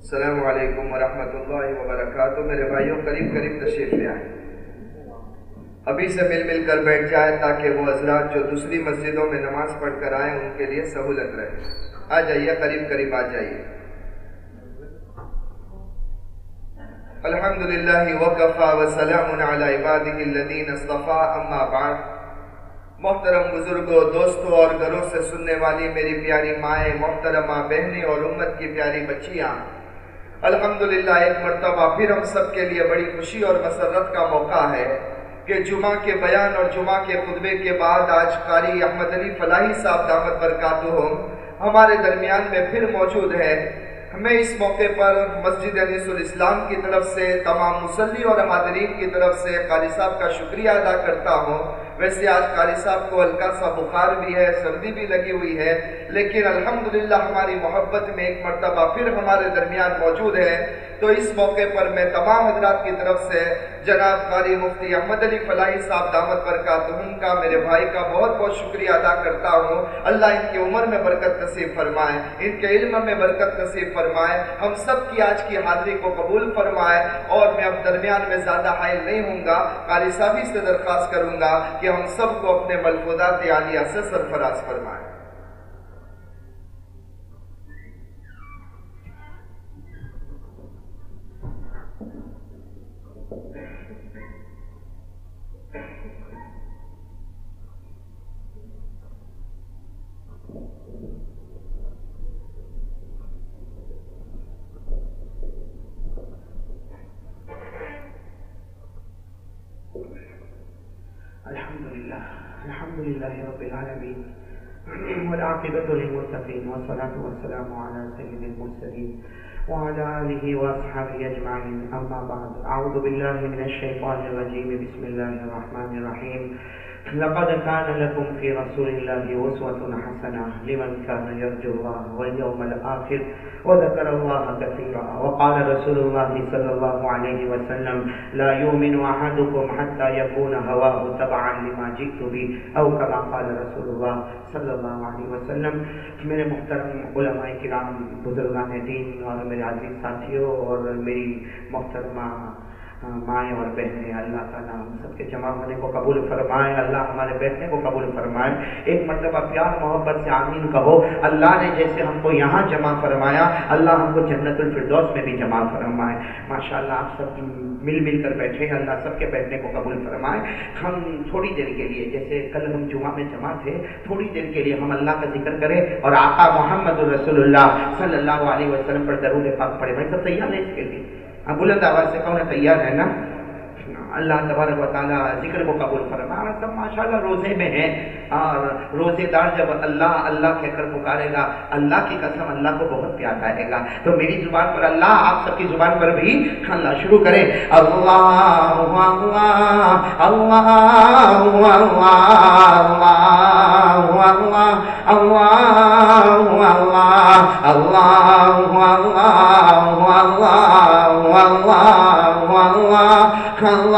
السلام علیکم ورحمۃ اللہ وبرکاتہ، میرے بھائیوں، قریب قریب تشریف لے آئیں۔ ابھی سے مل مل کر بیٹھ جائیں تاکہ وہ حضرات جو دوسری مسجدوں میں نماز پڑھ کر آئیں، ان کے لیے سہولت رہے۔ آ جائیے، قریب قریب آ جائیے۔ الحمد للہ وقفا وسلام علی الذین اصطفى اما بعد۔ محترم بزرگوں دوستوں اور گھروں سے سننے والی میری پیاری مائیں، محترمہ بہنیں اور امت کی پیاری بچیاں۔ الحمدللہ، ایک مرتبہ پھر ہم سب کے لیے بڑی خوشی اور مسرت کا موقع ہے کہ جمعہ کے بیان اور جمعہ کے خطبے کے بعد آج قاری احمد علی فلاحی صاحب دامت برکاتہم ہمارے درمیان میں پھر موجود ہے۔ میں اس موقع پر مسجد انیس الاسلام کی طرف سے تمام مسلی اور حاضرین کی طرف سے قاری صاحب کا شکریہ ادا کرتا ہوں۔ ویسے آج قاری صاحب کو ہلکا سا بخار بھی ہے، سردی بھی لگی ہوئی ہے، لیکن الحمدللہ ہماری محبت میں ایک مرتبہ پھر ہمارے درمیان موجود ہے۔ تو اس موقع پر میں تمام حضرات کی طرف سے جناب قاری مفتی احمد علی فلاحی صاحب دامت برکاتہم کا، میرے بھائی کا بہت بہت شکریہ ادا کرتا ہوں۔ اللہ ان کی عمر میں برکت نصیب فرمائے، ان کے علم میں برکت نصیب فرمائے۔ ہم سب کی آج کی حاضری کو قبول فرمائے اور میں اب درمیان میں زیادہ حائل نہیں ہوں گا، قاری صاحبی سے درخواست کروں گا کہ ہم سب کو اپنے ملفوظات عالیہ سے سرفراز فرمائیں الحمد لله رب العالمين. والعاقبة للمتقين والصلاة والسلام على سيد المرسلين وعلى آله وأصحابه أجمعين. أما بعد أعوذ بالله من الشيطان الرجيم. بسم الله الرحمن الرحيم. لقد كان لكم في رسول الله أسوة حسنة لمن كان يرجو الله واليوم الآخر، وذكر الله كثيرا. وقال رسول الله صلى الله عليه وسلم، لا يؤمن أحدكم حتى يكون هواه تبعا لما جئت به. أو كما قال رسول الله صلی اللہ علیہ وسلم، میرے محترم علماء کرام، بزرگان دین اور میرے عزیز ساتھیوں اور میری محترمہ ہاں، مائیں اور بہنیں، اللہ تعالیٰ ہم سب کے جمع ہونے کو قبول فرمائے۔ اللہ ہمارے بیٹھنے کو قبول فرمائے۔ ایک مرتبہ پیار محبت سے آمین کہو۔ اللہ نے جیسے ہم کو یہاں جمع فرمایا، اللہ ہم کو جنت الفردوس میں بھی جمع فرمائے۔ ماشاء اللہ آپ سب مل مل کر بیٹھے اللہ سب کے بیٹھنے کو قبول فرمائے۔ ہم تھوڑی دیر کے لیے، جیسے کل ہم جمعہ میں جمع تھے، تھوڑی دیر کے لیے ہم اللہ کا ذکر کریں اور آقا محمد الرسول اللہ صلی اللہ علیہ وسلم پر درود پاک پڑھے بھائی سب تیار ہے اس کے لیے؟ بلند آواز سے کہوں تیار ہے نا؟ اللہ تبارک و تعالیٰ ذکر کو قبول فرما اور سب ماشاءاللہ روزے میں ہیں اور روزے دار جب اللہ اللہ کہہ کر پکارے گا اللہ کی قسم اللہ کو بہت پیار آئے گا تو میری زبان پر اللہ آپ سب کی زبان پر بھی اللہ شروع کریں اللہ اللہ اللہ اللہ اللہ اللہ اللہ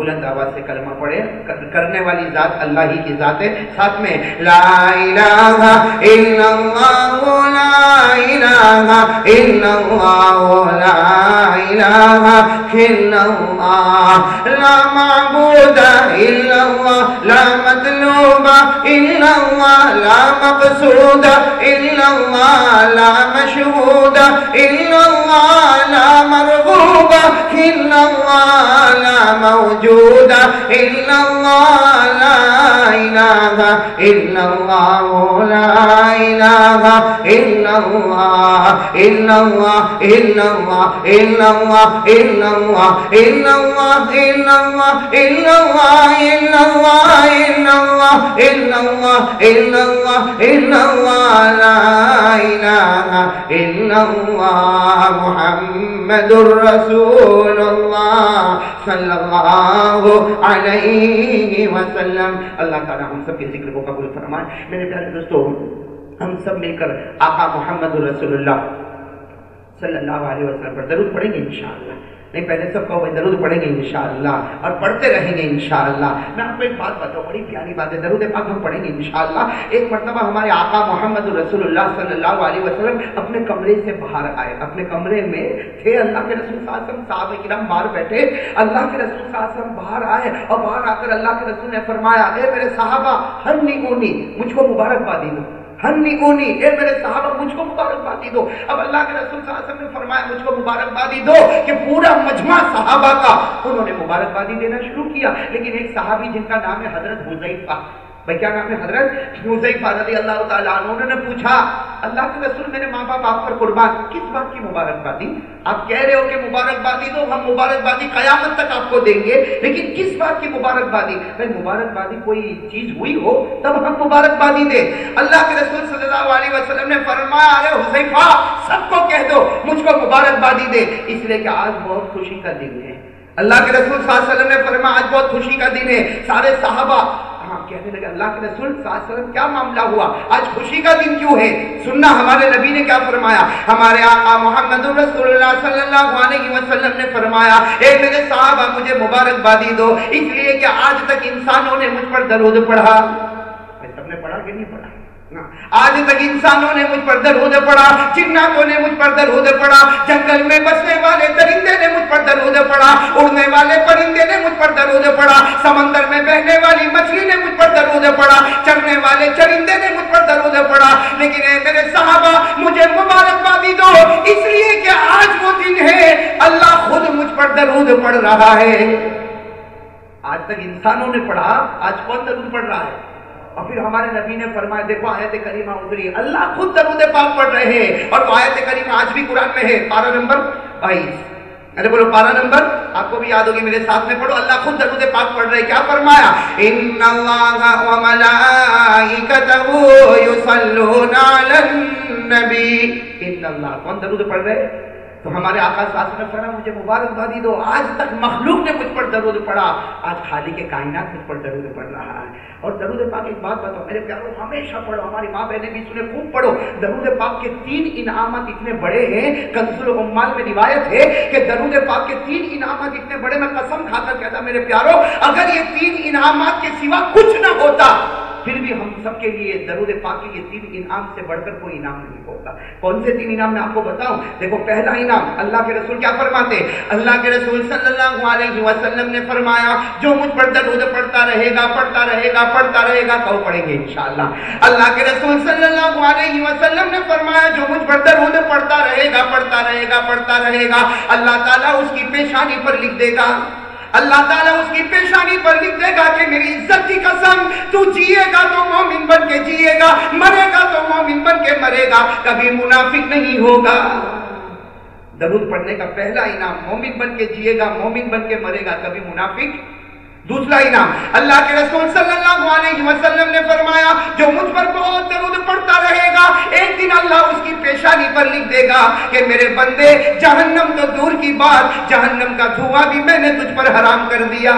بلند آواز سے کلمہ پڑھے کرنے والی ذات اللہ ہی کی ذات ہے۔ ساتھ میں، لا الہ الا اللہ لا الہ الا اللہ لا الہ الا اللہ لا معبود الا اللہ لا مطلوب إلا الله لا مقصود إلا الله لا مشهود إلا الله لا مرغوب إلا الله لا موجود إلا الله لا إله إلا الله لا إله إلا الله إلا الله إلا الله إلا الله إلا الله إلا الله إلا الله إلا الله إلا الله إلا الله إلا الله إلا الله إلا الله لا إله إلا الله محمد رسول الله صلى الله عليه وسلم اللہ تعالیٰ ہم سب کے ذکر کو قبول فرمائے میرے پیارے دوستو ہم سب مل کر آقا محمد رسول اللہ صلی اللہ علیہ وسلم پر ضرور پڑھیں گے انشاءاللہ نہیں پہلے سب کو درود پڑھیں گے انشاءاللہ اور پڑھتے رہیں گے انشاءاللہ۔ میں آپ کو ایک بات بتاؤں، بڑی پیاری بات ہے، درود پاک ہم پڑھیں گے انشاءاللہ۔ ایک مرتبہ ہمارے آقا محمد رسول اللہ صلی اللہ علیہ وسلم اپنے کمرے سے باہر آئے۔ اپنے کمرے میں تھے، اللہ کے رسول صلی اللہ علیہ وسلم صحابہ کرام باہر بیٹھے۔ اللہ کے رسول صلی اللہ علیہ وسلم باہر آئے اور باہر آ کر اللہ کے رسول نے فرمایا، اے میرے صحابہ، ہر نی مجھ کو مبارکبادی دو۔ ہنی اونی، اے میرے صحابہ، مجھ کو مبارکبادی دو۔ اب اللہ کے رسول صلی اللہ علیہ وسلم نے فرمایا، مجھ کو مبارکبادی دو کہ پورا مجمع صحابہ کا۔ انہوں نے مبارکبادی دینا شروع کیا، لیکن ایک صحابی جن کا نام ہے حضرت حضیفہ بھائی کیا نام ہے حضرت؟ حذیفہ رضی اللہ تعالیٰ عنہ انہوں نے پوچھا، اللہ کے رسول میرے ماں باپ آپ پر قربان کس بات کی مبارکبادی؟ آپ کہہ رہے ہو کہ مبارکبادی دو ہم مبارکبادی قیامت تک آپ کو دیں گے، لیکن کس بات کی مبارکبادی؟ بھائی مبارکبادی کوئی چیز ہوئی ہو تب ہم مبارکبادی دیں۔ اللہ کے رسول صلی اللہ علیہ وسلم نے فرمایا ارے حذیفہ، سب کو کہہ دو، مجھ کو مبارکبادی دے۔ اس لیے کہ آج بہت خوشی کا دن ہے۔ اللہ کے رسول صلی اللہ علیہ وسلم نے فرمایا، آج بہت خوشی کا دن ہے۔ سارے صحابہ کہنے لگے، اللہ کے رسول صلی اللہ علیہ وسلم، کیا معاملہ ہوا؟ آج خوشی کا دن کیوں ہے؟ سننا، ہمارے نبی نے کیا فرمایا؟ ہمارے آقا محمد رسول اللہ صلی اللہ علیہ وسلم نے فرمایا، اے میرے صحابہ، مجھے مبارکبادی دو، اس لیے کہ آج تک انسانوں نے مجھ پر درود پڑھا۔ سب نے پڑھا کہ نہیں پڑھا؟ آج تک انسانوں نے مجھ پر درود پڑا جناتوں نے مجھ پر درود پڑا جنگل میں بسنے والے درندے نے مجھ پر درود پڑا اڑنے والے پرندے نے مجھ پر درود پڑا سمندر میں بہنے والی مچھلی نے مجھ پر درود پڑا چڑھنے والے چرندے نے مجھ پر درود پڑا لیکن اے میرے صحابہ، مجھے مبارکبادی دو، اس لیے کہ آج وہ دن ہے، اللہ خود مجھ پر درود پڑھ رہا ہے۔ آج تک انسانوں نے پڑھا، آج کون درود پڑھ رہا ہے؟ اور پھر ہمارے نبی نے فرمایا، دیکھو آیت کریمہ اتری اللہ خود درود پاک پڑھ رہے ہیں اور وہ آیت کریمہ آج بھی قرآن میں ہے۔ پارا نمبر بائیس۔ ارے بولو پارا نمبر۔ آپ کو بھی یاد ہوگی، میرے ساتھ میں پڑھو۔ اللہ خود درود پاک پڑھ رہے کیا فرمایا؟ ان اللہ و ملائکتہ یصلون علی النبی۔ ان اللہ، کون درود پڑھ رہے تو ہمارے آقا صاحب نے فرمایا، مجھے مبارکبادی دو، آج تک مخلوق نے مجھ پر درود پڑھا، آج خالی کے کائنات مجھ پر درود پڑھ رہا ہے۔ اور درود پاک ایک بات بتاؤ میرے پیاروں، ہمیشہ پڑھو، ہماری ماں بہنیں بھی سنے خوب پڑھو۔ درود پاک کے تین انعامات اتنے بڑے ہیں، کنزل العمال میں روایت ہے کہ درود پاک کے تین انعامات اتنے بڑے، میں قسم کھا کر کہتا میرے پیاروں، اگر یہ تین انعامات کے سوا کچھ نہ ہوتا پھر بھی ہم سب کے لیے درود پاک کے یہ تین انعام سے بڑھ کر کوئی انعام نہیں ہوتا۔ کون سے تین انعام میں آپ کو بتاؤں؟ دیکھو، پہلا انعام اللہ کے رسول کیا فرماتے اللہ کے رسول صلی اللہ علیہ وسلم نے فرمایا، جو مجھ پر درود پڑھتا رہے گا، پڑھتا رہے گا، پڑھتا رہے گا تو پڑھیں گے انشاءاللہ۔ اللہ کے رسول صلی اللہ علیہ وسلم نے فرمایا، جو مجھ پر درود پڑھتا رہے گا، پڑھتا رہے گا، پڑھتا رہے گا۔ اللہ تعالیٰ اس کی پیشانی پر لکھ دے گا۔ اللہ تعالیٰ اس کی پیشانی پر لکھ دے گا کہ میری عزت کی قسم، تو جیے گا تو مومن بن کے جیے گا، مرے گا تو مومن بن کے مرے گا، کبھی منافق نہیں ہوگا۔ درود پڑھنے کا پہلا انعام، مومن بن کے جیے گا، مومن بن کے مرے گا، کبھی منافق دوسرا انعام۔ اللہ کے رسول صلی اللہ علیہ وسلم نے فرمایا، جو مجھ پر بہت درود پڑتا رہے گا، ایک دن اللہ اس کی پیشانی پر لکھ دے گا کہ میرے بندے، جہنم تو دور کی بات، جہنم کا دھواں بھی میں نے تجھ پر حرام کر دیا۔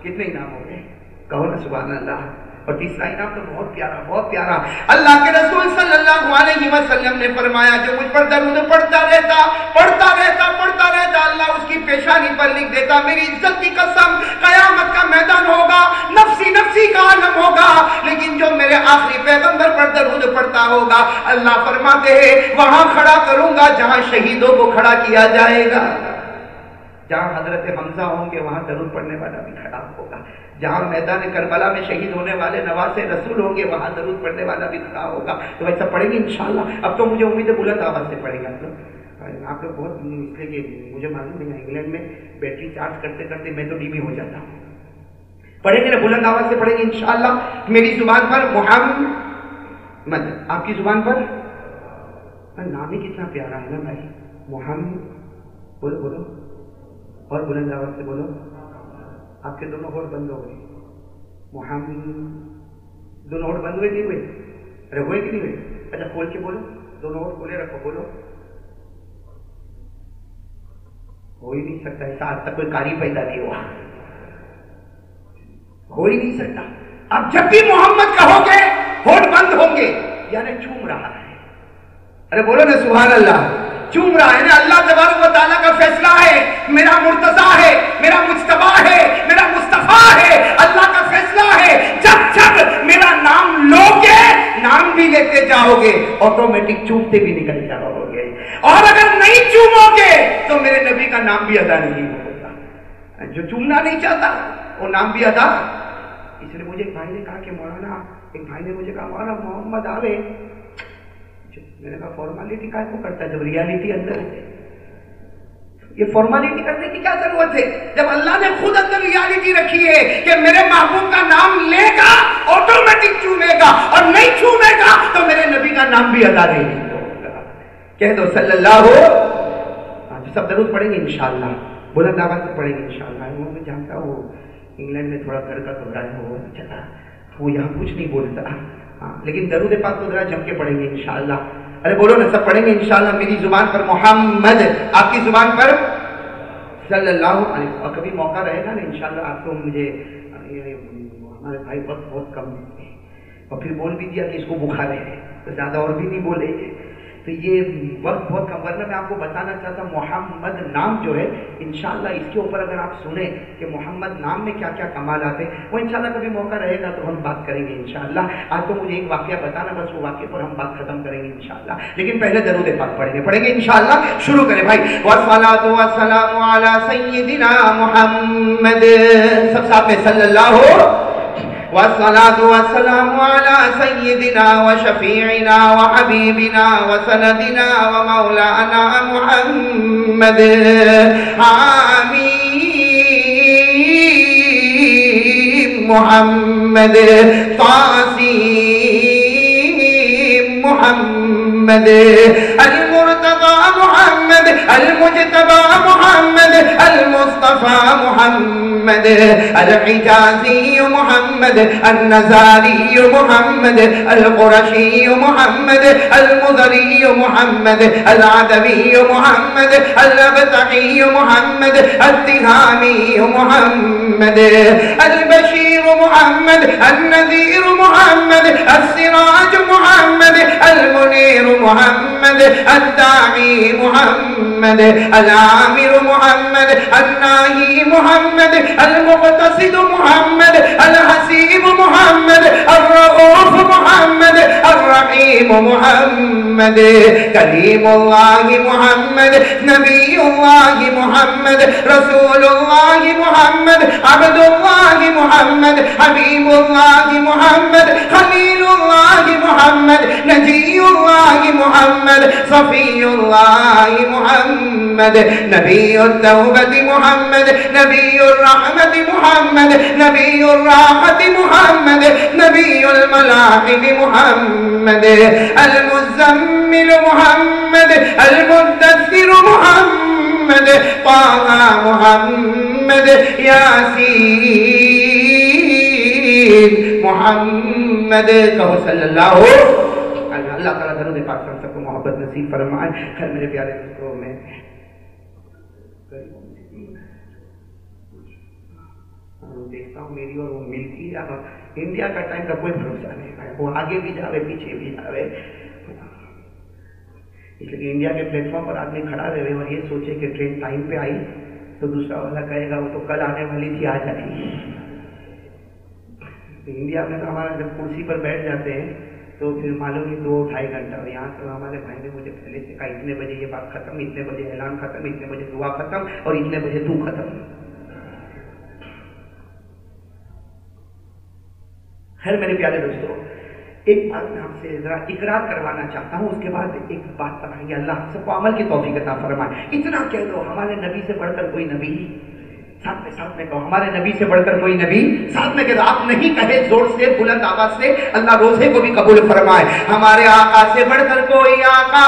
کتنے انعام ہو گئے؟ کہو نا، سبحان اللہ۔ اور تیسرا انعام تو بہت پیارا بہت پیارا۔ اللہ کے رسول صلی اللہ علیہ وسلم نے فرمایا، جو مجھ پر درود پڑھتا رہتا پڑھتا رہتا پڑھتا رہتا، اللہ اس کی پیشانی پر لکھ دیتا، میری عزت کی قسم، قیامت کا میدان ہوگا، نفسی نفسی کا عالم ہوگا، لیکن جو میرے آخری پیغمبر پر درود پڑھتا ہوگا، اللہ فرماتے ہیں، وہاں کھڑا کروں گا، جہاں شہیدوں کو کھڑا کیا جائے گا۔ جہاں حضرت حمزہ ہوں گے، وہاں درود پڑھنے والا بھی کھڑا ہوگا۔ جہاں میدان کربلا میں شہید ہونے والے نواز رسول ہوں گے، وہاں درود پڑھنے والا بھی کھڑا ہوگا۔ تو ویسا پڑھیں گے انشاءاللہ۔ اب تو مجھے امید ہے بلند آواز سے پڑھے گا آپ لوگ۔ بہت اس لیے کہ مجھے معلوم ہے، انگلینڈ میں بیٹری چارج کرتے کرتے میں تو ڈی ہو جاتا ہوں۔ پڑھیں گے نا، بلند آواز سے پڑھیں گے انشاءاللہ۔ میری زبان پر محمد آپ کی زبان پر؟ نام ہی کتنا پیارا ہے نا بھائی۔ محمد، بولو بولو۔ اور بلند آواز سے بولو۔ آپ کے دونوں ہوٹ بند ہو گئے۔ محمد، دونوں ہوٹ بند ہوئے نہیں ہوئے؟ ارے ہوئے کہ نہیں ہوئے؟ اچھا کھول کے بولو۔ دونوں ہوٹ کھولے، رکھو، بولو۔ ہو ہی نہیں سکتا، ایسا آج تک کوئی کاری پیدا نہیں ہوا۔ ہو ہی نہیں سکتا۔ اب جب بھی محمد کہو گے ہوٹ بند ہوں گے یعنی چوم رہا ہے۔ ارے بولو نا، سبحان اللہ۔ چوم رہا ہے۔ نا اللہ تبارک و تعالیٰ کا فیصلہ ہے۔ میرا مرتضی ہے، میرا مجتبہ ہے، میرا مصطفیٰ ہے۔ اللہ کا فیصلہ ہے۔ جب جب میرا نام لو گے نام بھی لیتے جاؤ گے آٹومیٹک چومتے بھی نکل جاؤ گے اور اگر نہیں چومو گے تو میرے نبی کا نام بھی ادا نہیں ہوگا۔ جو چومنا نہیں چاہتا، وہ نام بھی ادا۔ اس لیے مجھے ایک بھائی نے کہا کہ مولانا، ایک بھائی نے مجھے کہا، مولانا محمد آوے میں نے کہا فارمالٹی کا کو کرتا ہے؟ جب ریالٹی اندر ہے۔ یہ فارمالٹی کرنے کی کیا ضرورت ہے؟ جب اللہ نے خود اندر ریالٹی رکھی ہے کہ میرے محبوب کا نام لے گا آٹومیٹک چومے گا اور نہیں چومے گا، تو میرے نبی کا نام بھی ادا نہیں ہوگا۔ کہہ دو صلی اللہ ہو۔ ہاں، سب درود پڑھیں گے انشاءاللہ۔ بلند آواز سے پڑھیں گے انشاءاللہ۔ وہ میں جانتا ہوں، انگلینڈ میں تھوڑا گھر کا گھبرایا ہو چلا۔ وہ یہاں کچھ نہیں بولتا۔ ہاں لیکن درود پاک تو ذرا جم کے پڑھیں گے انشاءاللہ۔ ارے بولو نا، سب پڑھیں گے انشاءاللہ، میری زبان پر محمد، آپ کی زبان پر؟ صلی اللہ علیہ وسلم۔ اور کبھی موقع رہے گا نا انشاءاللہ، آپ کو مجھے ہمارے بھائی وقت بہت کم دیتے اور پھر بول بھی دیا کہ اس کو بخار ہے۔ تو زیادہ اور بھی نہیں بولے۔ تو یہ وقت بہت کم، ورنہ میں آپ کو بتانا چاہتا ہوں، محمد نام جو ہے، انشاءاللہ اس کے اوپر اگر آپ سنیں کہ محمد نام میں کیا کیا کمالات ہیں، وہ انشاءاللہ کبھی موقع رہے گا تو ہم بات کریں گے انشاءاللہ۔ آج تو مجھے ایک واقعہ بتانا، بس وہ واقعے پر ہم بات ختم کریں گے انشاءاللہ۔ لیکن پہلے درود پاک پڑھیں گے پڑھیں گے انشاءاللہ۔ شروع کریں بھائی۔ والصلاة والسلام على سیدنا محمد۔ سب ساتھ میں صلی اللہ ہو والصلاة والسلام على سيدنا وشفيعنا وحبيبنا وسندنا ومولانا محمد. آمين. محمد. طاسيم محمد. محمد المجتبى محمد المصطفى محمد الحجازي محمد النزاري محمد القرشي محمد المذري محمد العدوي محمد الابتحي محمد التهامي محمد البشير محمد النذير محمد السراج محمد المنير محمد الداعي محمد. العامر محمد الناهي محمد المقتصد محمد الحسيب محمد الرؤوف محمد الرحيم محمد كريم الله محمد نبي الله محمد رسول الله محمد عبد الله محمد حبيب الله محمد خليل الله محمد نجي الله محمد صفي الله محمد نبي التوبة محمد نبي الرحمة محمد نبي الراحة محمد نبي الملاحم محمد المزمل محمد المدثر محمد طه محمد ياسين محمد. صلی اللہ ہو اللہ تعالیٰ درود پاک نصیب فرمائے خیر میرے پیارے دوستوں ہاں، میں۔ دیکھتا ہوں میری اور وہ ملتی ہے۔ اب انڈیا کا ٹائم کا کوئی بھروسہ نہیں ہے۔ وہ آگے بھی جاوے پیچھے بھی جاوے اس لیے انڈیا کے پلیٹ فارم پر آدمی کھڑا رہے اور یہ سوچے کہ ٹرین ٹائم پہ آئی تو دوسرا والا کہے گا، وہ تو کل آنے والی تھی آ جائے انڈیا میں تو ہمارا جب کرسی پر بیٹھ جاتے ہیں تو پھر معلوم ہی دو ڈھائی گھنٹہ اور یہاں تو ہمارے بھائی نے مجھے پہلے سے کہا، اتنے بجے یہ بات ختم، اتنے بجے اعلان ختم، اتنے بجے دعا ختم اور اتنے بجے تو ختم۔ خیر میرے پیارے دوستوں ایک بات میں آپ سے ذرا اقرار کروانا چاہتا ہوں، اس کے بعد ایک بات بتائیں گے اللہ سب کو عمل کی توفیق عطا فرمائے۔ اتنا کہہ دو، ہمارے نبی سے بڑھ کر کوئی نبی ساتھ میں ساتھ میں کہو، ہمارے نبی سے بڑھ کر کوئی نبی ساتھ میں کہو آپ نہیں کہے، زور سے، بلند آواز سے اللہ روزے کو بھی قبول فرمائے۔ ہمارے آقا سے بڑھ کر کوئی آقا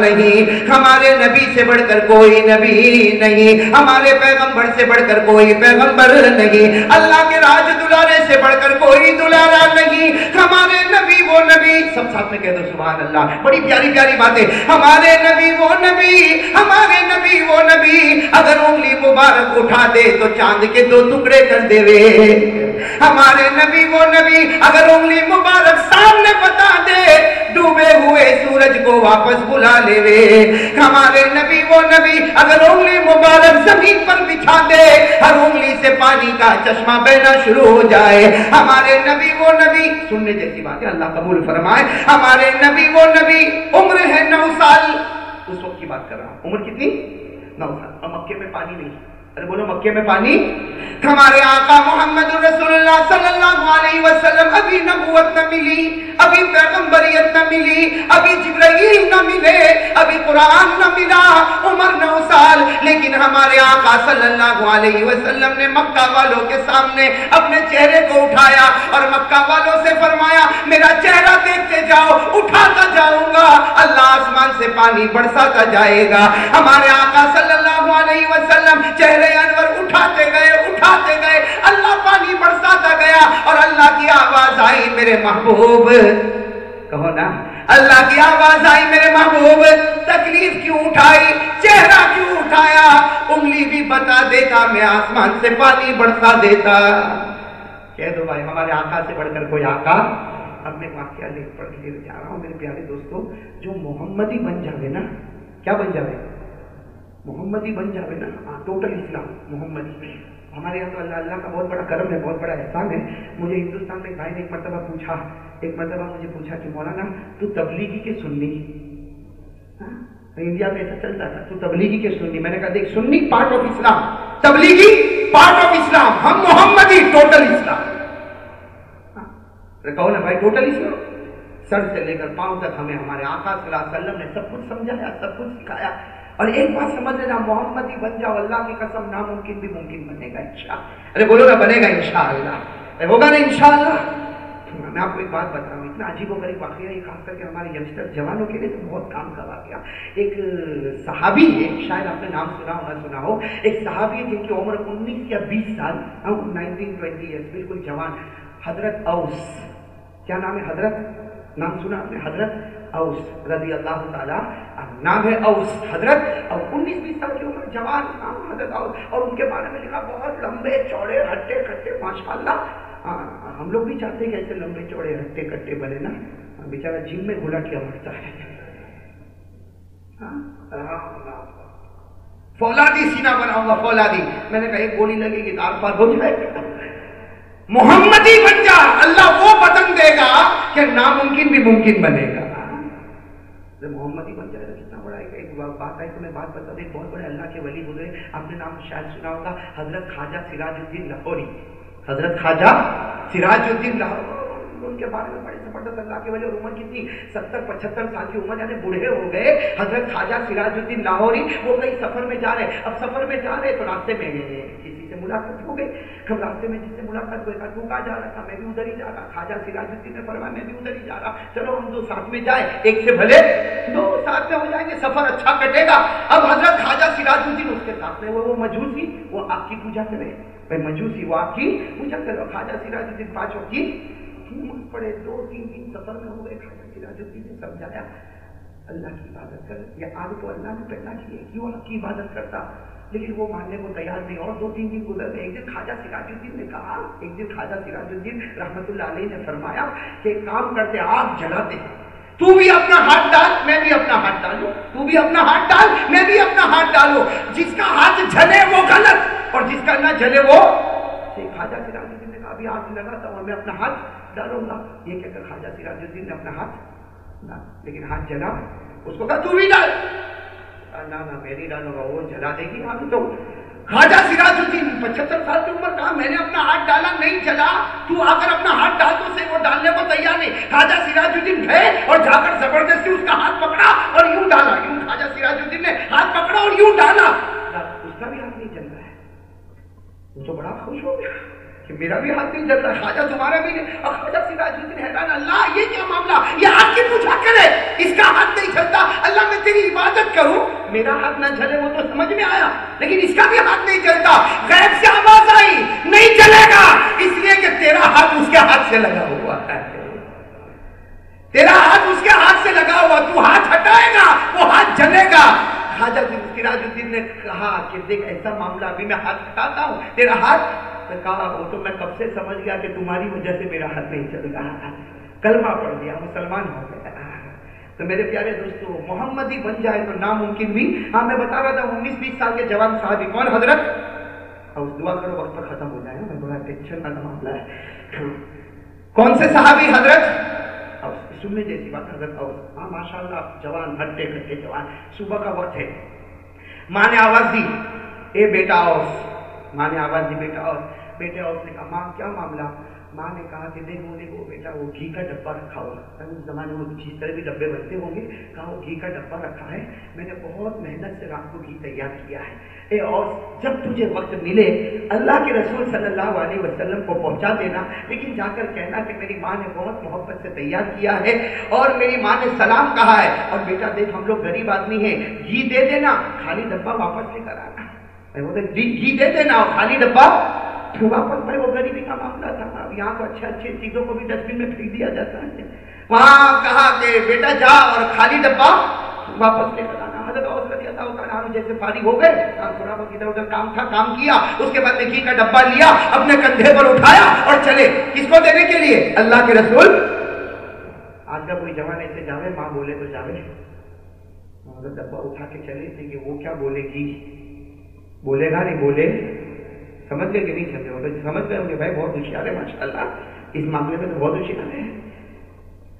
نہیں، ہمارے نبی سے بڑھ کر کوئی نبی نہیں، ہمارے پیغمبر سے بڑھ کر کوئی پیغمبر نہیں۔ اللہ کے راج دلارے سے بڑھ کر کوئی دلارا نہیں۔ ہمارے نبی وہ نبی، سب ساتھ میں کہہ دو، سبحان اللہ۔ بڑی پیاری پیاری باتیں۔ ہمارے نبی وہ نبی، ہمارے نبی وہ نبی۔ اگر انگلی مبارک اٹھا دے تو چاند کے دو ٹکڑے کر دے وے۔ ہمارے نبی وہ نبی اگر انگلی مبارک سامنے بتا دے، ڈوبے ہوئے سورج کو واپس بلا لے وے۔ ہمارے نبی وہ نبی اگر انگلی مبارک زمین پر بچھا دے، ہر انگلی سے پانی کا چشمہ بہنا شروع ہو جائے۔ ہمارے نبی وہ نبی، سننے جیسی بات ہے، اللہ قبول فرمائے۔ ہمارے نبی وہ نبی، عمر ہے نو سال۔ اس وقت کی بات کر رہا ہوں۔ عمر کتنی؟ نو سال۔ اور مکے میں پانی نہیں۔ ارے بولو، مکے میں پانی؟ ہمارے آقا محمد رسول اللہ صلی اللہ علیہ وسلم ابھی نبوت نہ ملی، ابھی پیغمبریت نہ ملی، ابھی جبرائیل نہ ملے، ابھی قرآن نہ ملا، عمر نو سال۔ لیکن ہمارے آقا صلی اللہ علیہ وسلم نے مکہ والوں کے سامنے اپنے چہرے کو اٹھایا اور مکہ والوں سے فرمایا، میرا چہرہ دیکھتے جاؤ، اٹھاتا جاؤں گا۔ اللہ آسمان سے پانی برساتا جائے گا۔ ہمارے آقا صلی اللہ علیہ وسلم چہرے انور اٹھاتے گئے اٹھاتے گئے۔ اللہ پانی برساتا گیا اور اللہ کی آواز آئی میرے محبوب۔ کہو نا، اللہ کی آواز آئی میرے محبوب۔ تکلیف کیوں اٹھائی؟ چہرہ کیوں اٹھایا؟ انگلی بھی بتا دیتا، میں آسمان سے پانی برسا دیتا۔ کہہ دو بھائی، ہمارے آقا سے بڑھ کر کوئی آقا، اب میں واقعہ لکھ پڑھ کے جا رہا ہوں میرے پیارے دوستوں جو محمدی بن جاوے نا، کیا بن جاوے؟ محمدی بن جاوے نا ہاں ٹوٹل اسلام، محمدی۔ ہمارے یہاں تو اللہ اللہ کا بہت بڑا کرم ہے، بہت بڑا احسان ہے۔ مجھے ہندوستان میں بھائی نے ایک مرتبہ پوچھا، ایک مرتبہ مجھے پوچھا کہ مولانا، تو تبلیغی کے سننی ہاں، انڈیا میں ایسا چلتا تھا، تو تبلیغی کے سننی میں نے کہا، دیکھ سننی پارٹ آف اسلام تبلیغی پارٹ آف اسلام ہم محمدی ٹوٹل اسلام کہو نا بھائی؟ ٹوٹل اسلام سر سے لے کر پاؤں تک ہمیں، ہمارے آقا صلی اللہ علیہ وسلم نے سب کچھ سمجھایا، سب کچھ سکھایا۔ اور ایک بات سمجھ لینا، محمد ہی بن جاؤ، اللہ کی قسم، ناممکن بھی ممکن بنے گا انشاء ارے بولو نا، بنے گا انشاءاللہ۔ ارے ہوگا نا انشاءاللہ۔ میں آپ کو ایک بات بتا رہا ہوں اتنا عجیب و غریب واقعہ ہے، خاص کر کے ہمارے ینگسٹر جوانوں کے لیے تو بہت کام کا واقعہ۔ ایک صحابی ہے، شاید آپ نے نام سنا ہو نہ سنا ہو۔ ایک صحابی ہے جن کی عمر انیس یا بیس سال نائنٹین ٹوینٹی ایئرس بالکل جوان۔ حضرت اوس۔ کیا نام ہے حضرت؟ نام سنا آپ نے، حضرت اوس رضی اللہ تعالیٰ نام ہے اوس حضرت. اور انیس بیس سال کی عمر جوان نام حضرت اوس. اور ان کے بارے میں لکھا بہت لمبے چوڑے ہٹے کٹے ماشاء اللہ ہم لوگ بھی چاہتے ہیں کہ ایسے لمبے چوڑے ہٹے کٹے بنے نا. بیچارہ جم میں گھلا کیا مرتا ہے. ہاں؟ فولادی سینہ بناؤں گا فولادی. میں نے کہا، ایک گولی لگے گی، تار پار ہو جائے محمدی بن جا، اللہ وہ بدن دے گا کہ ناممکن بھی ممکن بنے گا. میں محمد ہی بن جائے گا کتنا بڑا ایک بات آئی تو میں بات بتا دوں بہت بڑے اللہ کے ولی گزرے آپ نے نام شاید سنا ہوگا، حضرت خواجہ سراج الدین لاہوری۔ حضرت خواجہ سراج الدین لاہوری ان کے بارے میں بڑے زبردست اللہ کے ولی عمر کتنی ستر پچہتر سال کی عمر یعنی بوڑھے ہو گئے۔ حضرت خواجہ سراج الدین لاہوری، وہ کئی سفر میں جا رہے اب سفر میں جا رہے تو راستے میں کسی سے ملاقات ہو گئی۔ کب راستے میں جس سے ملاقات ہوئے تو کہاں جا رہا تھا؟ میں بھی ادھر ہی جا رہا خواجہ سراج الدین نے فرمایا، میں بھی ادھر ہی جا رہا۔ چلو ہم دو ساتھ میں جائیں۔ ایک سے بھلے دو ساتھ میں ہو جائیں گے، سفر اچھا کٹے گا۔ اب حضرت خواجہ سراج الدین اس کے ساتھ میں وہ مجوسی، وہ آپ کی پوجا کرے۔ بھائی، مجوسی، وہ آپ کی پوجا کرو خواجہ سراج الدین پانچ وقت کی نماز پڑھے دو تین دن سفر میں ہو گئے خواجہ سراج الدین نے سمجھایا، اللہ کی عبادت کر، یہ آگ تو اللہ نے پیدا کی ہے، کیوں آپ کی عبادت کرتا؟ لیکن وہ ماننے کو تیار نہیں اور دو تین دن گزر گئے، ایک دن خواجہ سراج الدین نے کہا، ایک دن خواجہ سراج الدین رحمت اللہ علیہ نے فرمایا کہ ایک کام کرتے، آگ جلاتے۔ تو بھی اپنا ہاتھ ڈال، میں بھی اپنا ہاتھ ڈالوں۔ تو بھی اپنا ہاتھ ڈال، میں بھی اپنا ہاتھ ڈالوں۔ جس کا ہاتھ جلے وہ غلط، اور جس کا نہ جلے وہ خواجہ سراج الدین کہا، ابھی آگ لگاتا ہوں میں اپنا ہاتھ ڈالوں گا۔ یہ کہہ کر خواجہ سراج الدین نے اپنا ہاتھ نہ لیکن ہاتھ جلا۔ اس کو کہا، تو بھی ڈال۔ نہ نہ، میں نہیں ڈالوں گا، وہ جلا دے گی۔ ہم تو خواجہ سراج الدین پچہتر سال کی عمر کہا، میں نے اپنا ہاتھ ڈالا، نہیں چلا تو آ کر اپنا ہاتھ ڈال تو سے وہ ڈالنے کو تیار نہیں۔ خواجہ سراج الدین گئے اور جا کر زبردستی اس کا ہاتھ پکڑا اور یوں ڈالا۔ یوں خواجہ سراج الدین نے ہاتھ پکڑا اور یوں ڈالا۔ اس کا بھی ہاتھ نہیں چل رہا ہے۔ وہ تو بڑا خوش ہو گیا۔ کہ میرا بھی ہاتھ نہیں چل رہا خواجہ تمہارا بھی نہیں۔ اور خواجہ سراج الدین حیران، اللہ، یہ کیا معاملہ؟ یہ ہاتھ کی پوچھا کرے، اس کا ہاتھ نہیں چلتا اللہ، میں تیری عبادت کروں۔ میرا ہاتھ نہ چلے وہ تو سمجھ میں آیا، لیکن اس کا بھی ہاتھ نہیں چلتا غیب سے آواز آئی، نہیں چلے گا۔ اس لیے کہ تیرا ہاتھ اس کے ہاتھ سے لگا ہوا ہے۔ تیرا ہاتھ اس کے ہاتھ سے لگا ہوا، تو ہاتھ ہٹائے گا، وہ ہاتھ جلے گا۔ خواجہ سراج الدین نے کہا کہ دیکھ، ایسا معاملہ ابھی میں ہاتھ ہٹاتا ہوں، تیرا ہاتھ تو کہا وہ تو میں کب سے سمجھ گیا کہ تمہاری وجہ سے میرا ہاتھ نہیں چل رہا کلمہ پڑھ دیا مسلمان ہو گیا۔ تو میرے پیارے دوستو، محمد ہی بن جائے تو ناممکن بھی۔ ہاں میں بتا رہا تھا، انیس بیس سال کے جوان صحابی کون؟ حضرت؟ اور دعا کرو، وقت پر ختم ہو جائے۔ میں بڑا ٹینشن والا معاملہ ہے۔ کون سے صحابی؟ حضرت؟ اب سننے جیسی بات، حضرت اور۔ ہاں ماشاء اللہ جوان ہٹے کٹے جوان۔ صبح کا وقت ہے۔ ماں نے آواز دی، اے بیٹا اوس ماں نے آواز دی، بیٹا اوس بیٹے اوس نے کہا، ماں، کیا معاملہ؟ ماں نے کہا کہ دیکھ وہ دیکھو، بیٹا، وہ گھی کا ڈبہ رکھا ہوا اس زمانے میں کچھ اس طرح بھی ڈبے بنتے ہوں گے، کہا، وہ گھی کا ڈبہ رکھا ہے۔ میں نے بہت محنت سے رات کو گھی تیار کیا ہے۔ اے اور، جب تجھے وقت ملے، اللہ کے رسول صلی اللہ علیہ وسلم کو پہنچا دینا۔ لیکن جا کر کہنا کہ میری ماں نے بہت محبت سے تیار کیا ہے اور میری ماں نے سلام کہا ہے۔ اور بیٹا، دیکھ، ہم لوگ غریب آدمی ہیں، گھی دے دینا، خالی ڈبہ واپس لے کر آنا۔ وہ تو گھی دے دینا خالی ڈبہ پھر واپس بھائی وہ غریبی کا معاملہ تھا اب یہاں تو اچھے اچھے چیزوں کو بھی ڈسٹ بن میں پھینک دیا جاتا ہے وہاں کہا کہ بیٹا جا اور خالی ڈبہ واپس لے کر آنا حضرت اور رضی اللہ تعالیٰ عنہ جیسے فارغ ہو گئے تھوڑا بہت ادھر ادھر کام تھا کام کیا اس کے بعد گھی کا ڈبہ لیا اپنے کندھے پر اٹھایا اور چلے کس کو دینے کے لیے اللہ کے رسول آج کا کوئی جوان ایسے جاوے ماں بولے تو جاوے ڈبہ اٹھا کے چلے تھے کہ وہ کیا بولے گی بولے گا نہیں بولے، سمجھ گئے کہ نہیں سمجھے وہ تو سمجھ گئے ہوں گے بھائی بہت ہوشیار ہے ماشاء اللہ اس معاملے میں تو بہت ہوشیار ہے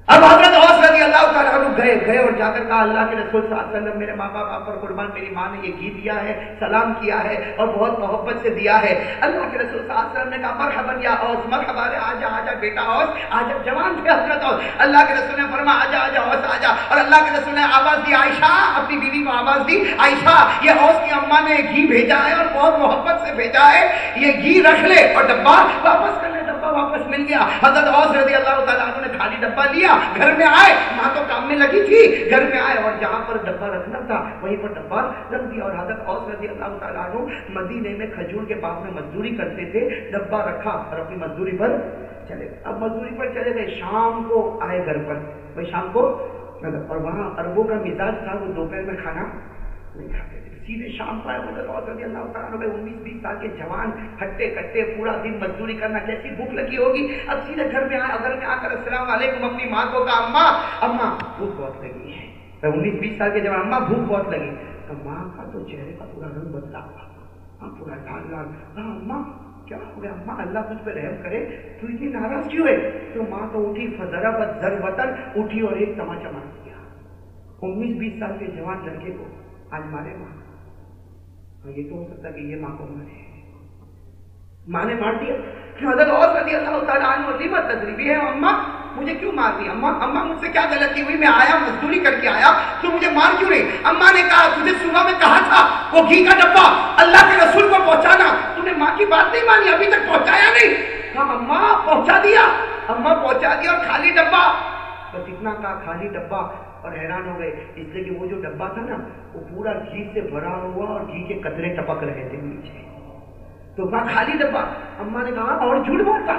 اب حضرت اور رضی اللہ تعالیٰ عنہ گئے گئے اور جا کر کہا، اللہ کے رسول صلی اللہ علیہ وسلم میرے ماں باپ، آپ پر قربان، میری ماں نے یہ گھی دیا ہے، سلام کیا ہے اور بہت محبت سے دیا ہے۔ اللہ کے رسول صلی اللہ علیہ وسلم نے کہا، مرحبا یا اوس، مرحبا رے، آجا آجا بیٹا اوس، آج جوان تھے حضرت اوس۔ اللہ کے رسول نے فرما آجا آجا، اوس، آجا۔ اور اللہ کے رسول نے آواز دی، عائشہ، اپنی بیوی کو آواز دی، عائشہ، یہ اوس کی اماں نے گھی بھیجا ہے اور بہت محبت سے بھیجا ہے۔ یہ گھی رکھ لے اور ڈبہ واپس کر لے، ڈبہ واپس مل گیا۔ حضرت اوس رضی اللہ تعالیٰ عنہ نے خالی ڈبہ لیا، گھر میں آئے ماں تو کام میں لگی تھی، گھر میں آئے اور جہاں پر ڈبہ رکھنا تھا، وہیں پر ڈبہ رکھ دیا اور حضرت اوس رضی اللہ تعالیٰ عنہ مدینے میں کھجور کے باغ میں مزدوری کرتے تھے، ڈبہ رکھا اور اپنی مزدوری پر چلے گئے۔ اب مزدوری پر چلے گئے، شام کو آئے گھر پر۔ بھائی شام کو اور وہاں اربوں کا مزاج تھا، وہ دوپہر میں کھانا نہیں کھاتے سیدھے شام کو آئے حضرت رضی اللہ تعالیٰ عنہ انیس بیس سال کے جوان ہٹے کٹے پورا دن مزدوری کرنا کیسی بھوک لگی ہوگی۔ اب سیدھے گھر میں آئے گھر میں آ کر السلام علیکم اپنی ماں کو کہا، اماں اماں، بھوک بہت لگی ہے انیس بیس سال کے جوان، اماں، بھوک بہت لگی تو ماں کا تو چہرے کا پورا رنگ بدلا ہوا۔ ہاں پورا لال لال ہاں اماں، کیا ہو گیا؟ اماں، اللہ تجھ پہ رحم کرے۔ تو اتنی ناراض کیوں ہے؟ تو ماں تو اٹھی فضرا بد زر وطن، اٹھی اور ایک تماچا مار دیا۔ انیس بیس سال کے جوان لڑکے کو آج مارے ماں۔ یہ تو ہو سکتا کہ یہ ماں کو مارے ماں نے مار دیا۔ حضرت اور رضی اللہ تعالیٰ عنہ لیما تجربی ہے اماں مجھے کیوں مار دی؟ اماں اماں مجھ سے کیا غلطی ہوئی؟ میں آیا، مزدوری کر کے آیا۔ تو مجھے مار کیوں نہیں اماں نے کہا، تجھے صبح میں کہا تھا، وہ گھی کا ڈبہ اللہ کے رسول کو پہنچانا۔ تو نے ماں کی بات نہیں مانی، ابھی تک پہنچایا نہیں۔ ہاں اماں پہنچا دیا۔ اماں پہنچا دیا اور خالی ڈبہ۔ بس اتنا کہا، خالی ڈبہ۔ اور حیران ہو گئے۔ اس لیے کہ وہ جو ڈبہ تھا نا، وہ پورا گھی سے بھرا ہوا اور گھی کے قطرے ٹپک رہے تھے نیچے۔ تو وہاں خالی ڈبہ۔ اما نے کہا، اور جھوٹ بولتا۔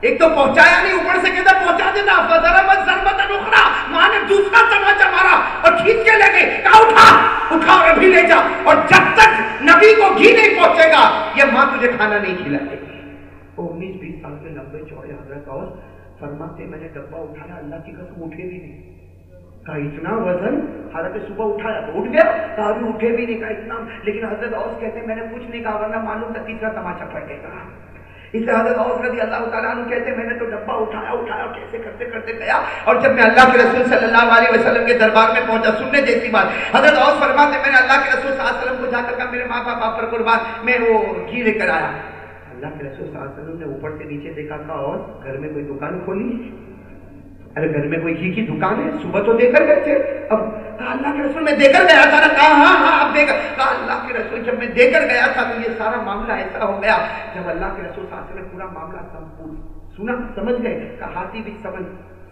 ایک تو پہنچایا نہیں، اوپر سے کہتا، پہنچا دینا۔ فضرا مت ضربت نخرا ماں نے دوسرا تماچا مارا اور کھینچ کے لے گئے کہا، اٹھا اٹھا اور ابھی لے جا۔ اور جب تک نبی کو گھی نہیں پہنچے گا، یہ ماں تجھے کھانا نہیں کھلائے گی۔ وہ انیس بیس سال کے لمبے چوڑے حضرت اور فرماتے، میں نے ڈبہ اٹھایا، اللہ کی قسم اٹھے بھی نہیں۔ کہا اتنا وزن حالانکہ صبح اٹھایا تو اٹھ گیا کہا ابھی اٹھے بھی نہیں کہا اتنا۔ لیکن حضرت اوس کہتے ہیں، میں نے کچھ نہیں کہا، ورنہ معلوم تھا تیسرا تماچا پڑ گیا اس لیے حضرت عوف رضی اللہ تعالیٰ عنہ کہتے ہیں، میں نے تو ڈبا اٹھایا اٹھایا کیسے کرتے کرتے گیا۔ اور جب میں اللہ کے رسول صلی اللہ علیہ وسلم کے دربار میں پہنچا، سننے جیسی بات۔ حضرت عوف فرماتے میں نے اللہ کے رسول صلی اللہ علیہ وسلم کو جا کر کہا، میرے ماں باپ پر قربان، میں وہ گھی لے کر آیا۔ اللہ کے رسول صلی اللہ علیہ وسلم نے اوپر سے نیچے دیکھا تھا اور گھر میں کوئی دکان کھولی؟ ارے گھر میں کوئی گھی کی دکان ہے، صبح تو دے کر گئے تھے۔ اب کہا اللہ کے رسول میں دے کر گیا تھا نا کہا ہاں ہاں آپ دے کر۔ کہا اللہ کے رسول جب میں دے کر گیا تھا تو یہ سارا معاملہ ایسا ہو گیا۔ جب اللہ کے رسول صاحب نے پورا معاملہ سمپور سنا، سمجھ گئے۔ کہاتی بھی سمن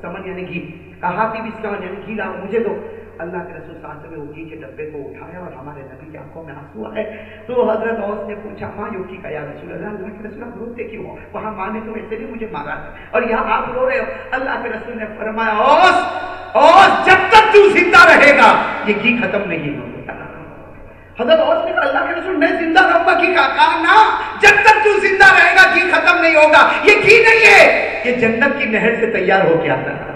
سمن یعنی گھی۔ کہاتی بھی سمن یعنی گھی لاؤ، مجھے دو۔ اللہ کے رسول صلی اللہ علیہ وسلم نے کے ڈبے کو اٹھایا اور ہمارے نبی کی آنکھوں میں آنسو آئے۔ تو حضرت اوس نے پوچھا ماں یوکی کا یا رسول اللہ؟ اللہ کے رسول آپ روتے کیوں ہو؟ وہاں ماں نے تو ایسے بھی مجھے مارا ہے۔ اور یہاں آپ رو رہے ہو۔ اللہ کے رسول نے فرمایا، اوس اوس، جب تک تو زندہ رہے گا۔ یہ گھی ختم نہیں ہوگا حضرت اوس نے کہا، اللہ کے رسول، میں زندہ رہوں گا گھی کا کہا نا جب تک تو زندہ رہے گا گھی ختم نہیں ہوگا۔ یہ گھی نہیں ہے۔ یہ جنت کی نہر سے تیار ہو کے آتا ہے۔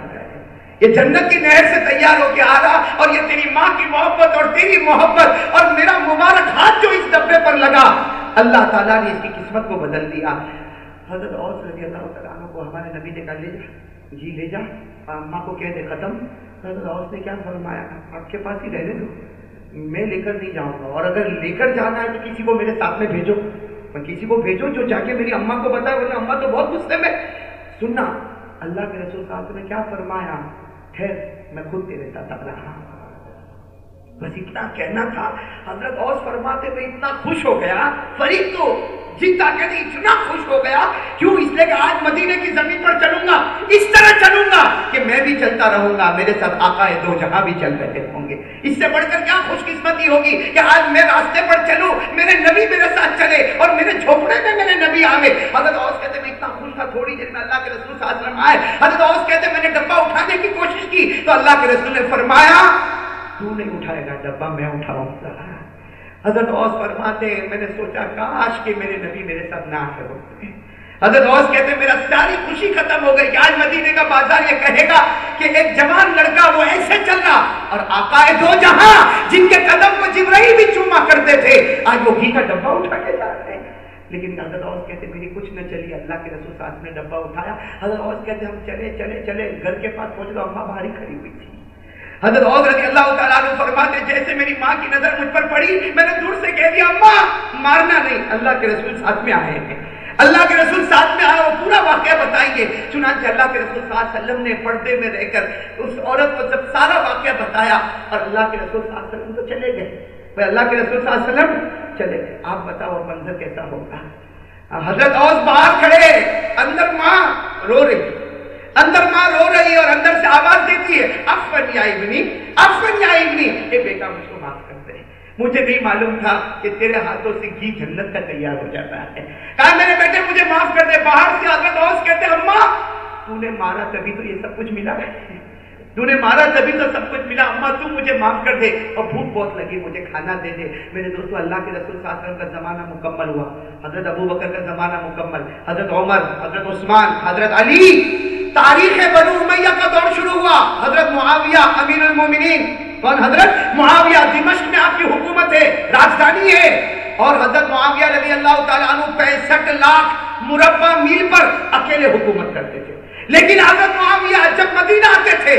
یہ جنت کی نہر سے تیار ہو کے آ رہا اور یہ تیری ماں کی محبت اور تیری محبت اور میرا مبارک ہاتھ جو اس ڈبے پر لگا۔ اللہ تعالیٰ نے اس کی قسمت کو بدل دیا۔ حضرت اور رضی اللہ تعالیٰ کو ہمارے نبی نے کہا، لے جا۔ جی لے جا۔ ماں کو کہہ دے، ختم۔ حضرت اور نے کیا فرمایا؟ آپ کے پاس ہی رہنے دو۔ میں لے کر نہیں جاؤں گا۔ اور اگر لے کر جانا ہے تو کسی کو میرے ساتھ میں بھیجو۔ کسی کو بھیجو جو جا کے میری اماں کو بتائے، ورنہ اماں تو بہت غصے میں سننا، اللہ کے رسول صاحب نے کیا فرمایا؟ میں خود تیرے ساتھ رہا بس اتنا کہنا تھا؟ حضرت اوس فرماتے میں اتنا خوش ہو گیا۔ فرید تو جیتا کہتے اتنا خوش ہو گیا۔ کیوں؟ اس لیے کہ آج مدینے کی زمین پر چلوں گا۔ اس طرح چلوں گا کہ میں بھی چلتا رہوں گا۔ میرے ساتھ آقا دو جہاں بھی چل رہے ہوں گے۔ اس سے بڑھ کر کیا خوش قسمتی ہوگی کہ آج میں راستے پر چلوں، میرے نبی میرے ساتھ چلے اور میرے جھوپڑے میں میرے نبی آوے حضرت اوس کہتے، میں اتنا خوش تھا، تھوڑی دیر میں اللہ کے رسول صلی اللہ علیہ وسلم آئے۔ حضرت اوس کہتے، میں نے ڈبا اٹھانے کی کوشش کی۔ تو اللہ کے رسول نے فرمایا تو نہیں اٹھائے گا ڈبا میں اٹھاؤں گا حضرت اوس فرماتے میں نے سوچا، کاش کہ میرے نبی میرے ساتھ نہ کرو حضرت اوس کہتے میرا ساری خوشی ختم ہو گئی کہ آج مدینے کا بازار یہ کہے گا کہ ایک جوان لڑکا وہ ایسے چل رہا اور آقا دو جہاں جن کے قدم کو جبرائیل بھی چوما کرتے تھے۔ آج وہ گھی کا ڈبا اٹھا کے جا رہے ہیں۔ لیکن حضرت اوس کہتے میری کچھ نہ چلی، اللہ کے رسول ساتھ نے ڈبا اٹھایا۔ حضرت اوس کہتے ہم چلے چلے چلے، گھر کے پاس پہنچ گئے، اماں باہر ہی کھڑی ہوئی تھی۔ حضرت عوض رضی اللہ تعالیٰ عنہ فرماتے جیسے میری ماں کی نظر مجھ پر پڑی، میں نے دور سے کہہ دیا اماں مارنا نہیں، اللہ کے رسول ساتھ میں آئے ہیں۔ اللہ کے رسول ساتھ میں آئے، وہ پورا واقعہ بتائیں گے چنانچہ اللہ کے رسول صلی اللہ علیہ وسلم نے پردے میں رہ کر اس عورت کو سب سارا واقعہ بتایا اور اللہ کے رسول صلی اللہ علیہ وسلم تو چلے گئے۔ اللہ کے رسول صلی اللہ علیہ وسلم چلے گئے۔ آپ بتاؤ، منظر کیسا ہوگا؟ حضرت عوض باہر کھڑے، اندر ماں رو رہی۔ اندر ماں رو رہی ہے اور اندر سے آواز دیتی ہے افن یا ابنی افن یا ابنی۔ اے بیٹا، مجھ کو معاف کر دے۔ مجھے نہیں معلوم تھا کہ تیرے ہاتھوں سے گھی جنت کا تیار ہو جاتا ہے۔ کہا میرے بیٹے، مجھے معاف کر دے۔ باہر سے حضرت دوست کہتے ہیں اماں، تو نے مارا، تبھی تو یہ سب کچھ ملا ہے۔ تو نے مارا، تبھی تو سب کچھ ملا۔ اماں تو مجھے معاف کر دے۔ اور بھوک بہت لگی، مجھے کھانا دے دے۔ میرے دوستو، اللہ کے رسول صلی اللہ علیہ وسلم کا زمانہ مکمل ہوا۔ حضرت ابو بکر کا زمانہ مکمل۔ حضرت عمر، حضرت عثمان، حضرت علی۔ تاریخ بنو امیہ کا دور شروع ہوا۔ حضرت معاویہ، امیر المومنین۔ کون حضرت معاویہ، دمشق میں آپ کی حکومت ہے راجدانی ہے۔ اور حضرت معاویہ رضی اللہ تعالیٰ عنہ پینسٹھ لاکھ مربع میل پر اکیلے حکومت کرتے تھے۔ لیکن حضرت معاویہ جب مدینہ آتے تھے،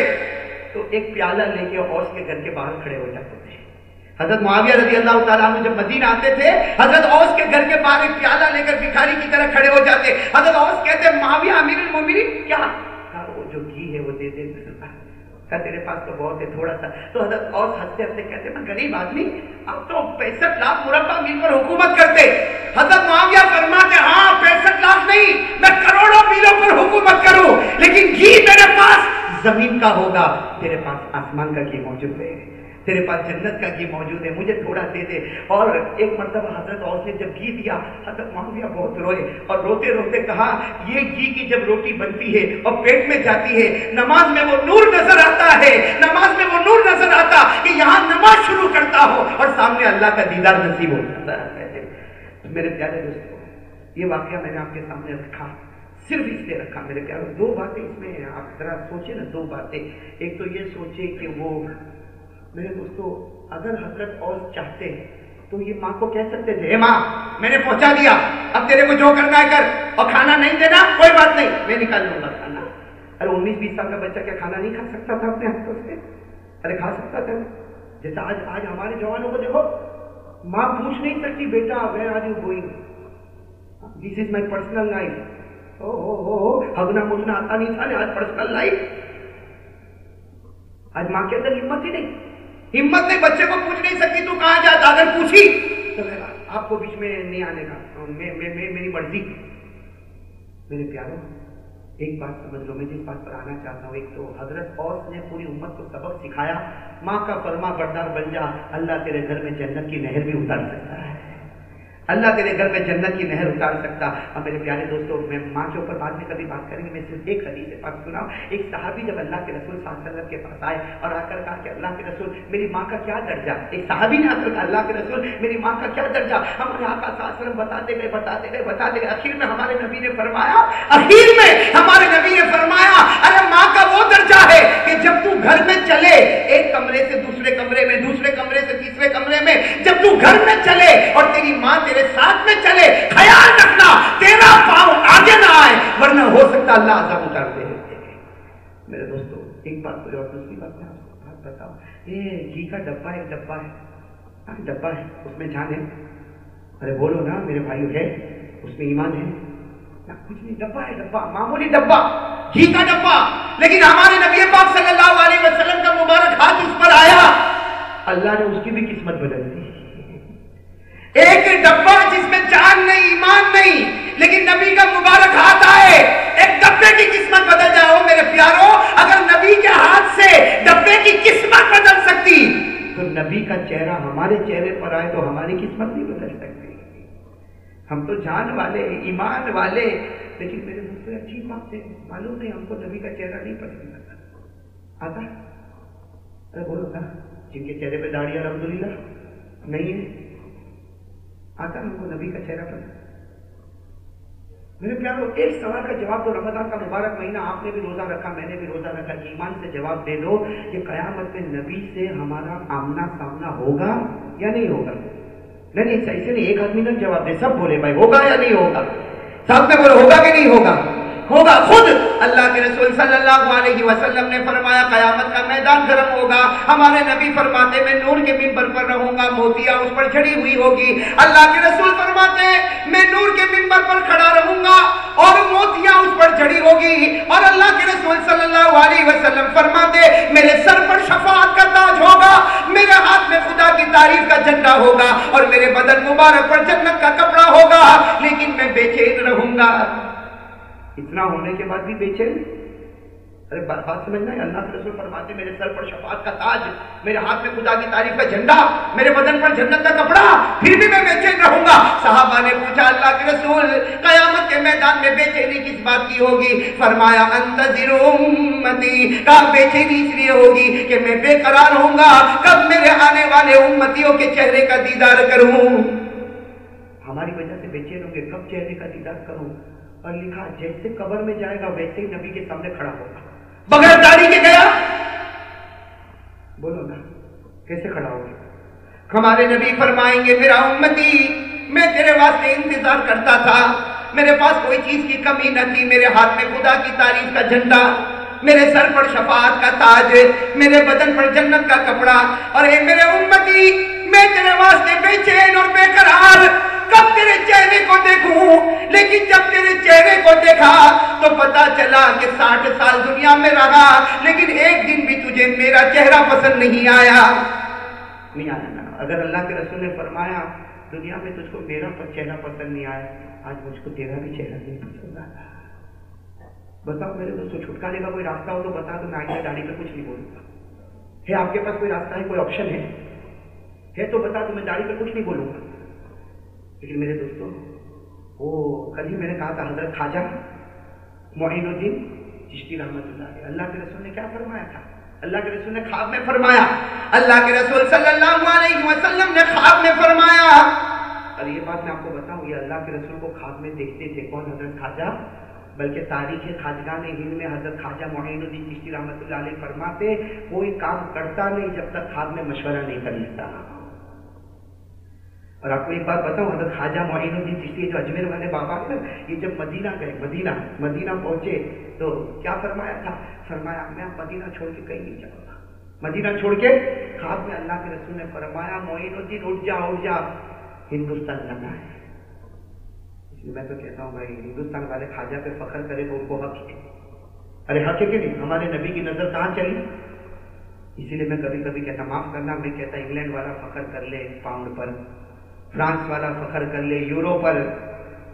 تو ایک پیالہ لے کے اوس کے گھر کے باہر کھڑے ہو جاتے تھے۔ حضرت معاویہ رضی اللہ تعالیٰ عنہ جب مدینہ آتے تھے، حضرت اوس کے گھر کے باہر ایک پیالہ لے کر بھکاری کی طرح کھڑے ہو جاتے۔ حضرت اوس کہتے معاویہ امیر المومنین، کیا؟ وہ جو گھی ہے وہ دے دے تیرے پاس تو بہت ہے، تھوڑا سا۔ تو حضرت اوس ہنستے ہنستے کہتے میں غریب آدمی اب تو پینسٹھ لاکھ مربع میل پر حکومت کرتے۔ حضرت معاویہ فرماتے ہاں پینسٹھ لاکھ نہیں، میں کروڑوں میلوں پر حکومت کروں، لیکن گھی میرے پاس زمین کا ہوگا، تیرے پاس آسمان کا گھی موجود ہے۔ تیرے پاس جنت کا گھی موجود ہے، مجھے تھوڑا دے دے۔ اور ایک مرتبہ حضرت اور نے جب گھی دیا، حضرت معاویہ بہت روئے اور روتے روتے کہا، یہ گھی کی جب روٹی بنتی ہے اور پیٹ میں جاتی ہے، نماز میں وہ نور نظر آتا ہے، نماز میں وہ نور نظر آتا کہ یہاں نماز شروع کرتا ہو اور سامنے اللہ کا دیدار نصیب ہو جاتا ہے۔ میرے پیارے دوستوں یہ واقعہ میں نے آپ کے سامنے رکھا، صرف اس لیے رکھا میرے پیارے۔ دو باتیں اس میں آپ ذرا سوچیں نا، دو باتیں۔ ایک تو یہ سوچے کہ وہ میرے دوستو، اگر حضرت اور چاہتے تو یہ ماں کو کہہ سکتے تھے ماں، میں نے پہنچا دیا، اب تیرے کو جو کرنا ہے کر، اور کھانا نہیں دینا، کوئی بات نہیں، میں نکال لوں گا کھانا۔ ارے، انیس بیس سال کا بچہ کیا کھانا نہیں کھا سکتا تھا اپنے ہاتھوں سے؟ ارے، کھا سکتا تھا۔ جیسا آج آج ہمارے جوانوں کو دیکھو، ماں پوچھ نہیں سکتی، بیٹا where are you going this is my personal life ہگنا مجنا آتا نہیں تھا آج پرسنل لائف آج ماں کے اندر ہمت ہی نہیں۔ ہمت نہیں بچے کو پوچھ نہیں سکتی تو کہاں جاتا اگر پوچھی۔ تو آپ کو بیچ میں نہیں آنے کا۔ میری مرضی۔ میرے پیاروں، ایک بات سمجھ لو، میں جس بات پر آنا چاہتا ہوں، ایک تو حضرت اوس نے پوری امت کو سبق سکھایا۔ ماں کا فرما بردار بن جا، اللہ تیرے گھر میں جنت کی نہر بھی اتار سکتا ہے۔ اللہ تیرے گھر میں جنت کی نہر اتار سکتا اب میرے پیارے دوستوں میں ماں کے اوپر بعد میں کبھی بات کریں گے، میں صرف ایک حدیث پاک سنا ایک صحابی جب اللہ کے رسول صلی اللہ علیہ وسلم کے پاس آئے اور آ کر کہا کہ اللہ کے رسول، میری ماں کا کیا درجہ؟ ایک صحابی نے آ کر کہا، اللہ کے رسول، میری ماں کا کیا درجہ؟ ہمارے آقا صلی اللہ علیہ وسلم بتاتے گئے بتاتے گئے بتاتے گئے۔ اخیر میں ہمارے نبی نے فرمایا، اخیر میں ہمارے نبی نے فرمایا ارے ماں کا وہ درجہ ہے کہ جب تو گھر میں چلے، ایک کمرے سے دوسرے کمرے میں، دوسرے کمرے سے تیسرے کمرے میں، جب تو گھر میں چلے اور تیری ماں تیرے ساتھ میں چلے، خیال رکھنا، تیرا پاؤں آگے نہ آئے، ورنہ ہو سکتا اللہ عذاب اتار دے۔ میرے دوستو، ایک بات کوئی اور دوسری بات میں آپ کو بات بتاؤ یہ گھی کا ڈبا ایک ڈبا ہے۔ ہاں ڈبا ہے، اس میں جان ہے۔ ارے بولو نا، میرے بھائی ہے، اس میں ایمان ہے۔ کچھ نہیں ڈبا ہے ڈبا معمولی ڈبا گھی کا ڈبا لیکن ہمارے نبی پاک صلی اللہ علیہ وسلم کا مبارک ہاتھ اس پر آیا۔ اللہ نے اس کی بھی قسمت بدل دی۔ ایک ڈبا جس میں جان نہیں، ایمان نہیں، لیکن نبی کا مبارک ہاتھ آئے۔ ایک ڈبے کی قسمت بدل جاؤ میرے پیاروں اگر نبی کے ہاتھ سے ڈبے کی قسمت بدل سکتی، تو نبی کا چہرہ ہمارے چہرے پر آئے تو ہماری قسمت نہیں بدل سکتی۔ ہم تو جان والے ایمان والے لیکن میرے دوستوں اچھی بات ہے معلوم نہیں، ہم کو نبی کا چہرہ نہیں پسند آتا۔ آتا؟ ارے بولو نا جن کے چہرے پہ داڑھی الحمد للہ نہیں ہے۔ آتا، ہم کو نبی کا چہرہ پر میرے پیارو، ایک سوال کا جواب دو۔ رمضان کا مبارک مہینہ، آپ نے بھی روزہ رکھا، میں نے بھی روزہ رکھا۔ ایمان سے جواب دے دو کہ قیامت میں نبی سے ہمارا آمنا سامنا ہوگا یا نہیں ہوگا؟ نہیں نہیں ایسے نہیں ایک آدمی نے جواب دے سب بولے بھائی ہوگا یا نہیں ہوگا سب میں بولے ہوگا کہ نہیں ہوگا ہوگا خود۔ اللہ کے رسول صلی اللہ علیہ وسلم نے فرمایا، قیامت کا میدان گرم ہوگا۔ ہمارے نبی فرماتے میں نور کے ممبر پر رہوں گا موتیا اس پر چڑھی ہوئی ہوگی۔ اللہ کے رسول فرماتے میں نور کے ممبر پر کھڑا رہوں گا اور موتیا اس پر چڑھی ہوگی۔ اور اللہ کے رسول صلی اللہ علیہ وسلم فرماتے میرے سر پر شفاعت کا تاج ہوگا، میرے ہاتھ میں خدا کی تعریف کا جھنڈا ہوگا اور میرے بدن مبارک پر جنت کا کپڑا ہوگا۔ لیکن میں بے چین رہوں گا۔ اتنا ہونے کے بعد بھی بے چین۔ ارے بات بات سمجھنا ہے اللہ کے رسول فرماتے میرے سر پر شفاعت کا تاج، میرے ہاتھ میں خدا کی تعریف کا جھنڈا، میرے بدن پر جنت کا کپڑا، پھر بھی میں بے چین رہوں گا۔ صحابہ نے پوچھا، اللہ کے رسول، قیامت کے میدان میں بے چینی کس بات کی ہوگی؟ فرمایا، انتظر امتی کہا بے چینی اس لیے ہوگی کہ میں بے قرار ہوں گا؟ کب میرے آنے والے امتیوں کے چہرے کا دیدار کروں؟ ہماری وجہ سے بے چین ہوں گے، کب چہرے کا دیدار کروں؟ اور لکھا جیسے قبر میں جائے گا ویسے ہی نبی کے سامنے کھڑا ہوگا۔ بغیر داڑھی کے گیا؟ بولو نا کیسے کھڑا ہوگا؟ ہمارے نبی فرمائیں گے میرا امتی میں تیرے واسطے انتظار کرتا تھا۔ میرے پاس کوئی چیز کی کمی نہ تھی۔ میرے ہاتھ میں خدا کی تعریف کا جھنڈا میرے سر پر شفاعت کا تاج میرے بدن پر جنت کا کپڑا۔ اور اے میرے امتی میں تیرے واسطے بے چین اور بے قرار کب تیرے چہرے کو دیکھوں؟ لیکن جب تیرے چہرے کو دیکھا تو پتا چلا کہ ساٹھ سال دنیا میں رہا، لیکن ایک دن بھی تجھے میرا چہرہ پسند نہیں آیا۔ نہیں آیا نا۔ اگر اللہ کے رسول نے فرمایا، دنیا میں تجھ کو میرا چہرہ پسند نہیں آیا، آج مجھ کو تیرا بھی چہرہ نہیں پسند آیا۔ بتاؤ، میرے دوستوں چھٹکانے کا کوئی راستہ ہو تو بتا دو، میں آئندہ داڑھی پہ کچھ نہیں بولوں۔ گا ہے، آپ کے پاس کوئی راستہ ہے، کوئی آپشن ہے؟ ہے تو بتا دو، میں داڑھی پہ کچھ نہیں بولوں گا۔ لیکن میرے دوستوں، وہ کل ہی میں نے کہا تھا، حضرت خواجہ معین الدین چشتی رحمت اللہ علیہ، اللہ کے رسول نے کیا فرمایا تھا؟ اللہ کے رسول نے خواب میں فرمایا، اللہ کے رسول صلی اللہ علیہ وسلم نے خواب میں فرمایا۔ اور یہ بات میں آپ کو بتاؤں، یہ اللہ کے رسول کو خواب میں دیکھتے تھے کون؟ حضرت خواجہ۔ بلکہ تاریخ خاجگان ہند میں حضرت خواجہ معین الدین چشتی رحمت اللہ علیہ فرماتے، کوئی کام کرتا نہیں جب تک خواب میں مشورہ نہیں کر لیتا۔ اور آپ کو ایک بات بتاؤں، حضرت خواجہ معین الدین چشتی جو اجمیر والے بابا ہیں نا، یہ جب مدینہ گئے، مدینہ مدینہ پہنچے تو کیا فرمایا تھا؟ فرمایا، میں مدینہ چھوڑ کے کہیں نہیں جاؤں گا۔ مدینہ چھوڑ کے خواب میں اللہ کے رسول نے فرمایا، معین الدین اٹھ جا اٹھ جا۔ ہندوستان جانا ہے۔ اس لیے میں تو کہتا ہوں، بھائی، ہندوستان والے خواجہ پہ فخر کرے تو ان کو حق ہے۔ ارے، حق ہے کہ نہیں؟ ہمارے نبی کی نظر کہاں چلی؟ اسی لیے میں کبھی کبھی کہتا معاف کرنا، میں کہتا انگلینڈ والا فخر کر لے، پاؤنڈ پر۔ فرانس والا فخر کر لے یورو پر۔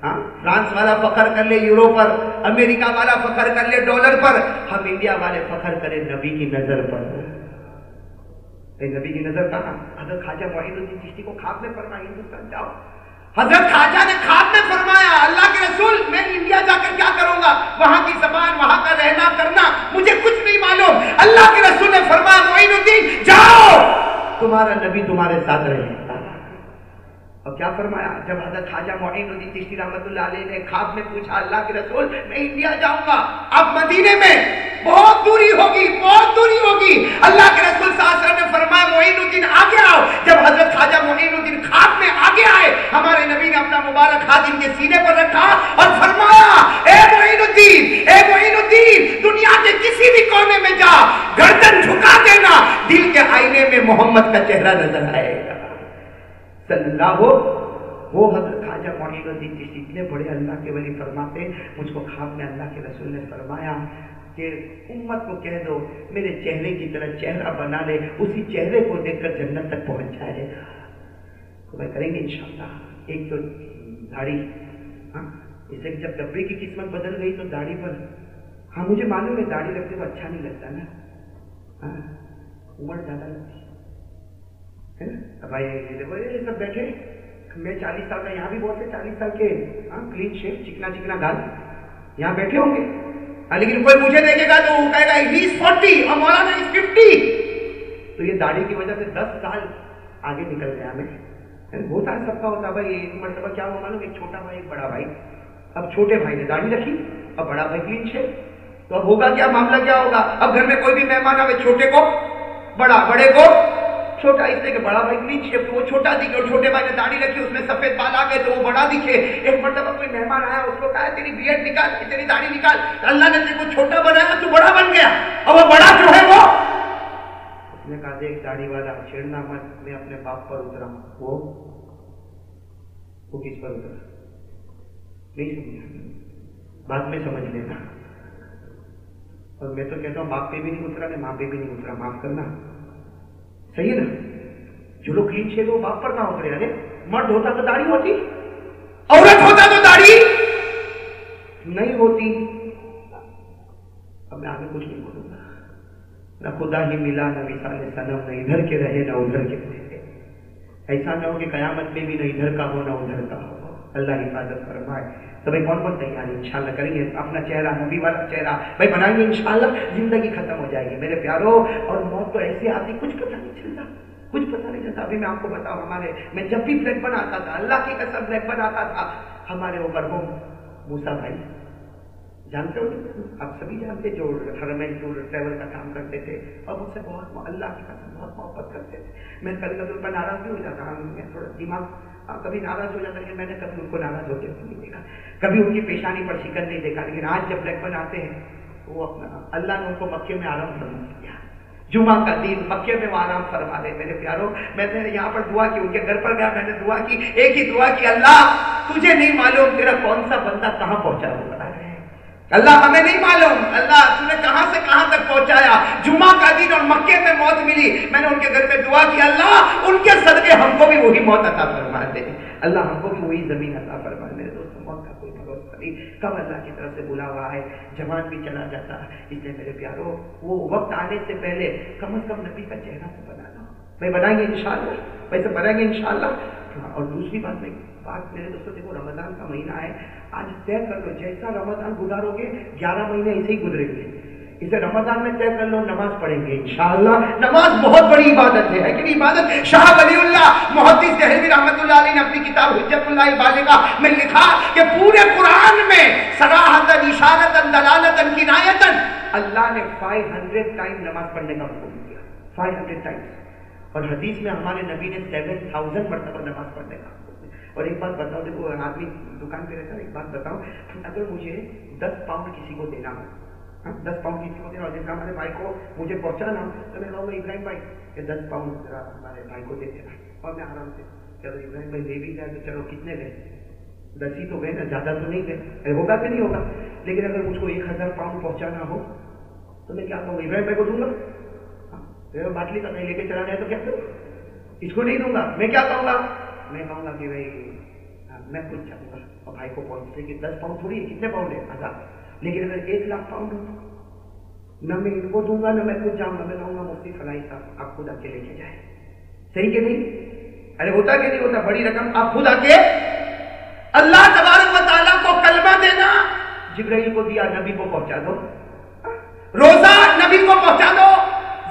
ہاں فرانس والا فخر کر لے یورو پر، امریکہ والا فخر کر لے ڈالر پر۔ ہم انڈیا والے فخر کریں نبی کی نظر پر۔ نبی کی نظر کہاں؟ حضرت خواجہ معین الدین چشتی کو خواب میں فرمایا، ہندوستان جاؤ۔ حضرت خواجہ نے خواب میں فرمایا، اللہ کے رسول، میں انڈیا جا کر کیا کروں گا؟ وہاں کی زبان، وہاں کا رہنا کرنا، مجھے کچھ نہیں معلوم۔ اللہ کے رسول نے فرمایا، معین الدین، جاؤ۔ تمہارا نبی تمہارے ساتھ رہے۔ اور کیا فرمایا؟ جب حضرت خواجہ معین الدین چشتی رحمت اللہ علیہ نے خواب میں پوچھا، اللہ کے رسول، میں انڈیا جاؤں گا، اب مدینے میں بہت دوری ہوگی، بہت دوری ہوگی۔ اللہ کے رسول صلی اللہ علیہ وسلم نے فرمایا، معین الدین آگے آؤ۔ جب حضرت خواجہ معین الدین خواب میں آگے آئے، ہمارے نبی نے اپنا مبارک ہاتھ ان کے سینے پر رکھا اور فرمایا، اے معین الدین، اے معین الدین، دنیا کے کسی بھی کونے میں جا، گردن جھکا دینا، دل کے آئینے میں محمد کا چہرہ نظر آئے گا۔ صلی اللہ ہو، وہ حضرت خواجہ معین الدین جس اتنے بڑے اللہ کے ولی فرماتے مجھ کو خواب میں اللہ کے رسول نے فرمایا کہ امت کو کہہ دو، میرے چہرے کی طرح چہرہ بنا لے، اسی چہرے کو دیکھ کر جنت تک پہنچ جائے۔ تو میں کریں گے انشاءاللہ، ایک تو داڑھی ہاں اسے جب ڈبے کی قسمت بدل گئی تو داڑھی پر ہاں مجھے معلوم ہے داڑھی رکھتے تو اچھا نہیں لگتا نا۔ ہاں عمر زیادہ لگتی ہے نا بھائی دیکھو یہ سب بیٹھے میں چالیس سال کا یہاں بھی بہت سے چالیس سال کے ہاں کلین شیپ چکنا چکنا گال یہاں بیٹھے ہوں گے۔ ہاں، لیکن کوئی مجھے دیکھے گا تو وہ کہے گا ہی فورٹی اور مولانا از ففٹی تو یہ داڑھی کی وجہ سے دس سال آگے نکل گیا میں۔ ہاں، ہوتا ہے، سب کا ہوتا بھائی، ایک مرتبہ کیا ہوا معلوم؟ ایک چھوٹا بھائی، ایک بڑا بھائی۔ اب چھوٹے بھائی نے داڑھی رکھی اب بڑا بھائی کلین شیپ تو اب ہوگا کیا؟ معاملہ کیا ہوگا؟ اب گھر میں کوئی بھی مہمان آئے چھوٹے کو، بڑا، بڑے کو چھوٹا اس لیے کہ بڑا بھائی کلین شیپ وہ چھوٹا دکھے اور چھوٹے بھائی نے داڑھی رکھی، اس میں سفید بال آ گئے تو وہ بڑا دکھے۔ ایک مرتبہ کوئی مہمان آیا، اس کو کہا، تیری بیئر نکال تیری داڑھی نکال۔ اللہ نے تیرے کو چھوٹا بنایا، تو بڑا بن گیا۔ اور وہ بڑا جو ہے وہ۔ اس نے کہا، دیکھ داڑھی والا، چھیڑنا مت، میں اپنے باپ پر اترا وہ وہ کس پر اترا؟ نہیں سمجھا۔ بعد میں سمجھ لینا۔ اور میں تو کہتا ہوں، باپ پہ بھی نہیں اترا، میں ماں پہ بھی نہیں اترا، معاف کرنا۔ صحیح ہے نا؟ جو لوگ کلین شیپ وہ باپ پر کہاں اترے ارے یعنی مرد ہوتا تو داڑھی ہوتی، عورت ہوتا تو داڑھی؟ نہیں ہوتی۔ اب میں آگے کچھ نہیں بولوں گا۔ نہ خدا ہی ملا، نہ مثال سنم نہ ادھر کے رہے، نہ ادھر کے رہے۔ ایسا نہ ہو کہ قیامت میں بھی نہ ادھر کا ہو، نہ ادھر کا ہو۔ اللہ حفاظت فرمائے۔ تو بھائی کون کون تیاری ان شاء کریں گے۔ اپنا چہرہ نبی والا چہرہ۔ بھائی بنائیں گے ان شاء اللہ زندگی ختم ہو جائے گی۔ میرے پیاروں اور موت تو ایسی آتی، کچھ پتہ نہیں چلتا۔ کچھ پتہ نہیں چلتا۔ ابھی میں آپ کو بتاؤں، ہمارے، میں جب بھی بلیک بناتا تھا، اللہ کی قسم بلیک بناتا تھا۔ ہمارے وہ مرحوم موسا بھائی، جانتے ہو آپ سبھی جانتے جو حرمین ٹور ٹریول کا کام کرتے تھے، اور مجھ سے بہت اللہ کی قسم بہت محبت کرتے تھے۔ میں کبھی کبھی ان پر ناراض بھی ہو جاتا میں تھوڑا دماغ کبھی ناراض ہو جاتا لیکن میں نے کبھی ان کو ناراض ہو کے نہیں دیکھا۔ کبھی ان کی پیشانی پر شکن نہیں دیکھا، لیکن آج جب بلیک بن آتے ہیں، وہ اپنا اللہ نے ان کو مکے میں آرام فرما دیا۔ جمعہ کا دن مکے میں وہ آرام فرما دے میرے پیاروں، میں نے یہاں پر دعا کی، ان کے گھر پر گیا، میں نے دعا کی، ایک ہی دعا کی، اللہ، تجھے نہیں معلوم تیرا کون سا بندہ کہاں پہنچا ہوا اللہ ہمیں نہیں معلوم۔ اللہ تم نے کہاں سے کہاں تک پہنچایا؟ جمعہ کا دن اور مکے میں موت ملی۔ میں نے ان کے گھر پہ دعا کی، اللہ، ان کے صدقے ہم کو بھی وہی موت عطا فرما دے۔ اللہ، ہم کو بھی وہی زمین عطا فرما دے۔ دوستوں موت کا کوئی بھروسہ نہیں۔ کب اللہ کی طرف سے بلا ہوا ہے؟ جوان بھی چلا جاتا۔ ہے اس لیے میرے پیاروں، وہ وقت آنے سے پہلے کم از کم نبی کا چہرہ تو بنانا بھائی بنائیں گے انشاءاللہ۔ ویسے بنائیں گے انشاءاللہ۔ ہاں، اور دوسری بات میں، بات میرے دوستوں، دیکھو، رمضان کا مہینہ ہے۔ آج طے کر لو، جیسا رمضان گزارو گے، گیارہ مہینے ایسے ہی گزریں گے۔ اسے رمضان میں طے کر لو، نماز پڑھیں گے، انشاءاللہ۔ نماز بہت بڑی عبادت ہے کہ عبادت؟ شاہ ولی اللہ محدث دہلوی رحمۃ اللہ علیہ نے اپنی کتاب حجت اللہ بالغہ میں لکھا کہ پورے قرآن میں صراحتن اشارتن دلالتن کنایتن اللہ نے 500 ٹائم نماز پڑھنے کا حکم دیا۔ 500 ٹائم۔ اور حدیث میں ہمارے نبی نے سیون تھاؤزینڈ مرتبہ نماز پڑھنے کا۔ اور ایک بات بتاؤ، دیکھو آدمی دکان پہ رہتا ہے، ایک بات بتاؤ اگر مجھے دس پاؤنڈ کسی کو دینا ہو ہاں، دس پاؤنڈ کسی کو دینا ہو جیسے ہمارے بھائی کو مجھے پہنچانا ہو، تو میں کہوں گا، ابراہیم بھائی، یہ دس پاؤنڈ ذرا ہمارے بھائی کو دے دینا. اور میں آرام سے، چلو، ابراہیم بھائی دے بھی جائے تو چلو، کتنے گئے دس ہی تو گئے نا، زیادہ تو نہیں گئے۔ ہوگا کہ نہیں ہوگا؟ لیکن اگر مجھ کو ایک ہزار پاؤنڈ پہنچانا ہو، تو میں کیا کہوں گا، ابراہیم بھائی کو دوں گا؟ ہاں، باٹلی کا نہیں لے کے چلانا ہے تو کیا کروں؟ اس کو نہیں دوں گا۔ میں کیا کہوں گا؟ میں کہوں گا کہ بھائی میں کچھ چاہوں گا بھائی کو پہنچتے کہ دس پاؤنڈ تھوڑی ہے کتنے پاؤنڈ ہے ہزار لیکن اگر ایک لاکھ پاؤنڈ ہو نہ میں ان کو دوں گا نہ میں خود جاؤں گا میں کہوں گا مفتی فلائی صاحب آپ خود آ کے لے کے جائیں صحیح کہ نہیں ارے ہوتا کہ نہیں ہوتا بڑی رقم آپ خود آ کے اللہ تبارک و تعالیٰ کو کلمہ دینا جبرائیل کو دیا نبی کو پہنچا دو روزہ نبی کو پہنچا دو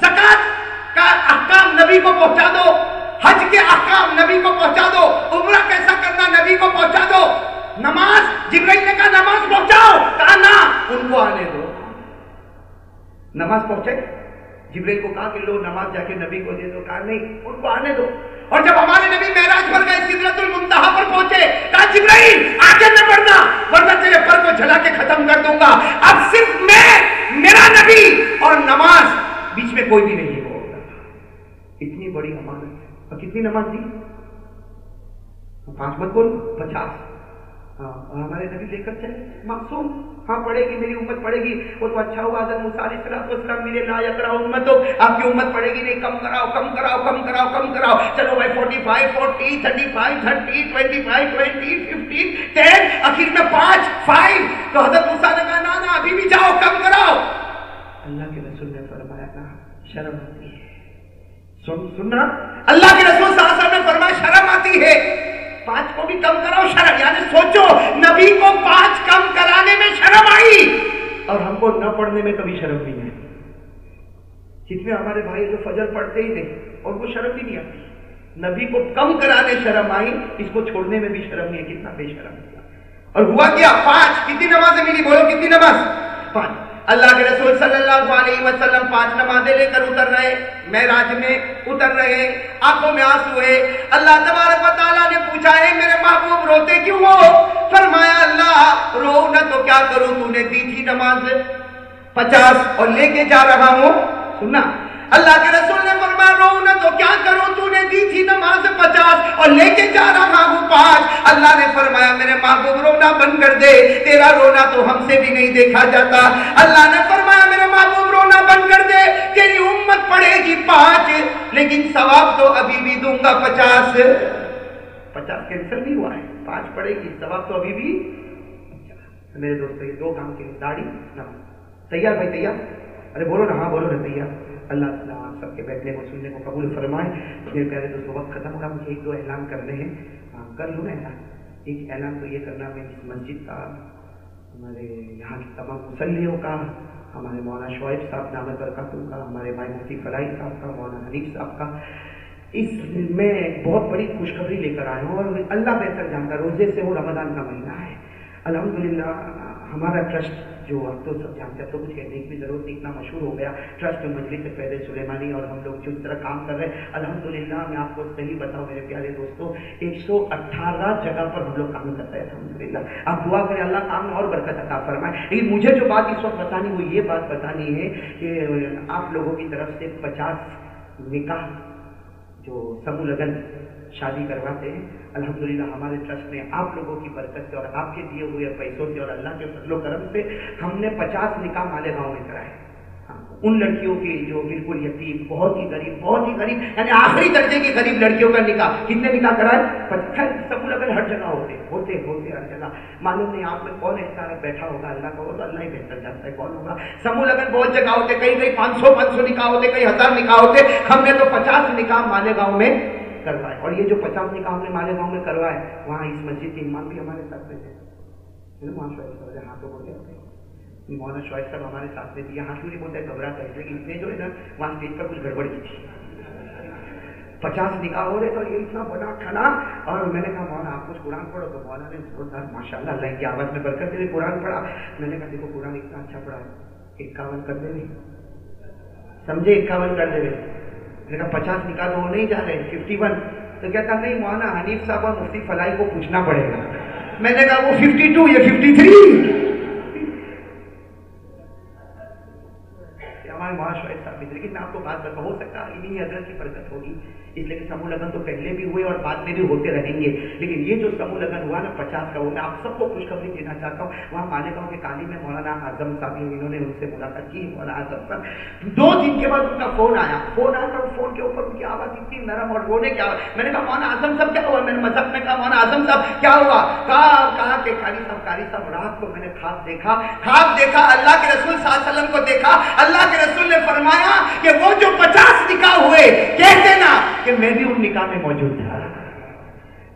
زکات کا احکام نبی کو پہنچا دو حج کے احکام نبی کو پہنچا دو، عمرہ کیسا کرنا نبی کو پہنچا دو۔ نماز، جبرائیل نے کہا نماز پہنچاؤ، کہا نا ان کو آنے دو۔ نماز پہنچے۔ جبرائیل کو کہا کہ لو نماز جا کے نبی کو دے دو، کہا نہیں، ان کو آنے دو۔ اور جب ہمارے نبی معراج پر گئے، سدرت المنتہا پر پہنچے، کہا جبرائیل، آگے نہ بڑھنا، ورنہ تیرے پر کو جلا کے ختم کر دوں گا۔ اب صرف میں، میرا نبی اور نماز، بیچ میں کوئی بھی نہیں ہوگا۔ اتنی بڑی امانت۔ اور کتنی نماز دی؟ پانچ مت بول پچاس۔ ہاں ہمارے نبی لے کر چلے۔ معصوم۔ ہاں پڑھے گی، میری امت پڑھے گی۔ وہ تو اچھا ہوا، حضرت موسیٰ علیہ السلام والسلام میرے لا یقرا امت ہو آپ کی امت پڑھے گی نہیں، کم کراؤ کم کراؤ کم کراؤ کم کراؤ۔ چلو بھائی forty five forty thirty five thirty twenty five twenty fifteen ten اخیر میں پانچ فائیو تو حضرت موسیٰ نے کہا نا ابھی بھی جاؤ، کم کراؤ۔ اللہ کے رسول نے فرمایا نا شرم۔ آتی ہے سننا؟ اللہ کے رسول صلی اللہ علیہ وسلم نے فرمایا، شرم آتی ہے۔ پانچ کو بھی کم کراؤ، شرم۔ یعنی سوچو، نبی کو پانچ کم کرانے میں شرم آئی۔ اور ہم کو نہ پڑھنے میں کبھی شرم بھی نہیں جتنے ہمارے بھائی جو فجر پڑھتے ہی نہیں اور وہ شرم بھی نہیں آتی۔ نبی کو کم کرانے شرم آئی، اس کو چھوڑنے میں بھی شرم نہیں ہے کتنا بے شرم۔ اور ہوا کیا؟ پانچ، کتنی نمازیں ملی؟ بولو کتنی نماز؟ پانچ۔ اللہ کے رسول صلی اللہ علیہ وسلم پانچ نمازیں لے کر اتر رہے، معراج میں اتر رہے، آنکھوں میں آنسو ہوئے۔ اللہ تبارک و تعالیٰ نے پوچھا ہے میرے محبوب، روتے کیوں ہو؟ فرمایا، اللہ، رو نہ تو کیا کروں؟ تو نے دی تھی نماز۔ پچاس اور لے کے جا رہا ہوں۔ سننا۔ اللہ کے رسول نے فرمایا رو نہ تو کیا کروں؟ تو نے دی تھی نماز پچاس اور لے کے جا رہا ہوں پانچ۔ اللہ نے فرمایا، میرے محبوب، رونا بند کر دے۔ تیرا رونا تو ہم سے بھی نہیں دیکھا جاتا۔ اللہ نے فرمایا، میرے محبوب، رونا بند کر دے۔ تیری امت پڑے گی پانچ، لیکن ثواب تو ابھی بھی دوں گا پچاس۔ پچاس کینسل نہیں ہوا ہے۔ پانچ پڑے گی، ثواب تو ابھی بھی۔ میرے دوست یہ دو کام کے داڑھی نہ تیار بھائی، تیار؟ ارے، بولو نا۔ ہاں بولو نا، تیار۔ اللہ تعالیٰ آپ سب کے بیٹھنے کو سننے کو قبول فرمائے۔ میرے پیارے دوستوں وقت ختم ہوگا، مجھے ایک دو اعلان کرنے ہیں۔ کر لوں نا اعلان۔ ایک اعلان تو یہ کرنا، میں اس مسجد کا ہمارے یہاں کی تمام مسلیوں کا، ہمارے مولانا شعیب صاحب نامت برکاتوں کا، ہمارے بھائی مفتی فلائی صاحب کا، مولانا حنیف صاحب کا۔ اس میں بہت بڑی خوشخبری لے کر آیا ہوں اور اللہ بہتر جانتا روزے سے وہ رمضان کا مہینہ ہے۔ الحمدللہ، ہمارا ٹرسٹ جو اب تو سب جانتے ہیں تو کچھ کہنے کی ضرورت نہیں اتنا مشہور ہو گیا۔ ٹرسٹ مجلس پہلے سلیمانی اور ہم لوگ جو اس طرح کام کر رہے ہیں۔ الحمدللہ، میں آپ کو صحیح بتاؤں میرے پیارے دوستوں ایک سو اٹھارہ جگہ پر ہم لوگ کام کر رہے ہیں۔ الحمدللہ، آپ دعا کریں اللہ کام میں اور برکت عطا فرمائے۔ لیکن مجھے جو بات اس وقت بتانی، وہ یہ بات بتانی ہے کہ آپ لوگوں کی طرف سے پچاس نکاح جو سمو لگن شادی کرواتے ہیں الحمدللہ ہمارے ٹرسٹ نے آپ لوگوں کی برکت سے اور آپ کے دیے ہوئے پیسوں سے اور اللہ کے فضل و کرم سے ہم نے پچاس نکاح مالے گاؤں میں کرائے ہاں، ان لڑکیوں کی جو بالکل یتیم، بہت ہی غریب، بہت ہی غریب یعنی آخری درجے کی غریب لڑکیوں کا نکاح۔ کتنے نکاح کرائے؟ سب لگن ہر جگہ ہوتے ہوتے ہوتے ہر جگہ۔ معلوم نہیں آپ میں کون ایسا بیٹھا ہوگا، اللہ کا وہ تو اللہ ہی بہتر جانتا ہے کون ہوگا۔ سمو لگن بہت جگہ ہوتے کئی کئی پانچ سو پانچ سو نکاح ہوتے کئی ہزار نکاح ہوتے، ہم نے تو پچاس نکاح مالے گاؤں میں کروائے اور یہ جو پچاس نکاح ہم نے مالے گاؤں میں کروائے وہاں اس مسجد کے امام بھی ہمارے ساتھ میں تھے وہاں شعیب صاحب ہاتھوں بول گیا مولانا شعیب صاحب ہمارے ساتھ میں تھے یہاں کیوں نہیں بولتے، گھبرا کر لیکن اس نے جو ہے نا، وہاں اسٹیج پر کچھ گڑبڑ کی تھی۔ پچاس نکاح ہو رہے تو یہ اتنا بڑا کھانا اور میں نے کہا، مولانا آپ کچھ قرآن پڑھو۔ تو مولانا نے زوردار ماشاء اللہ اللہ کی آواز میں برکت دے قرآن پڑھا۔ میں نے کہا، دیکھو، قرآن اتنا اچھا پڑھا اکاون کر دے سمجھے اکاون کر دے میں نے پچاس نکالو وہ نہیں جا رہے ففٹی ون تو کہتا نہیں، مولانا حنیف صاحب اور مفتی فلائی کو پوچھنا پڑے گا۔ میں نے کہا، وہ ففٹی ٹو یا ففٹی تھری ہمارے وہاں صاحب لیکن میں آپ کو بات کرتا ہو سکتا ہے انہیں حضرت کی برکت ہوگی۔ اس لیے کہ سمو لگن تو پہلے بھی ہوئے اور بعد میں بھی ہوتے رہیں گے۔ لیکن یہ جو سمو لگن ہوا نا پچاس کا، وہ میں آپ سب کو خوشخبری دینا چاہتا ہوں۔ وہاں مالیگاؤں کے کالی میں، مولانا اعظم صاحب انہوں نے ان سے ملاقات کی، مولانا اعظم صاحب۔ دو دن کے بعد ان کا فون آیا۔ فون آیا تو فون کے اوپر ان کی آواز اتنی نرم اور رونے کیا میں نے کہا، مولانا اعظم صاحب، کیا ہوا؟ میں نے مذہب میں کہا، مولانا اعظم صاحب، کیا ہوا؟ کہا کہا کہ قاری صاحب قاری صاحب، رات کو میں نے خواب دیکھا۔ خواب دیکھا، اللہ کے رسول صلی اللہ علیہ وسلم کو دیکھا۔ اللہ کے رسول نے فرمایا کہ وہ جو پچاس نکاح ہوئے کہتے نا کہ میں بھی ان نکاح میں موجود تھا۔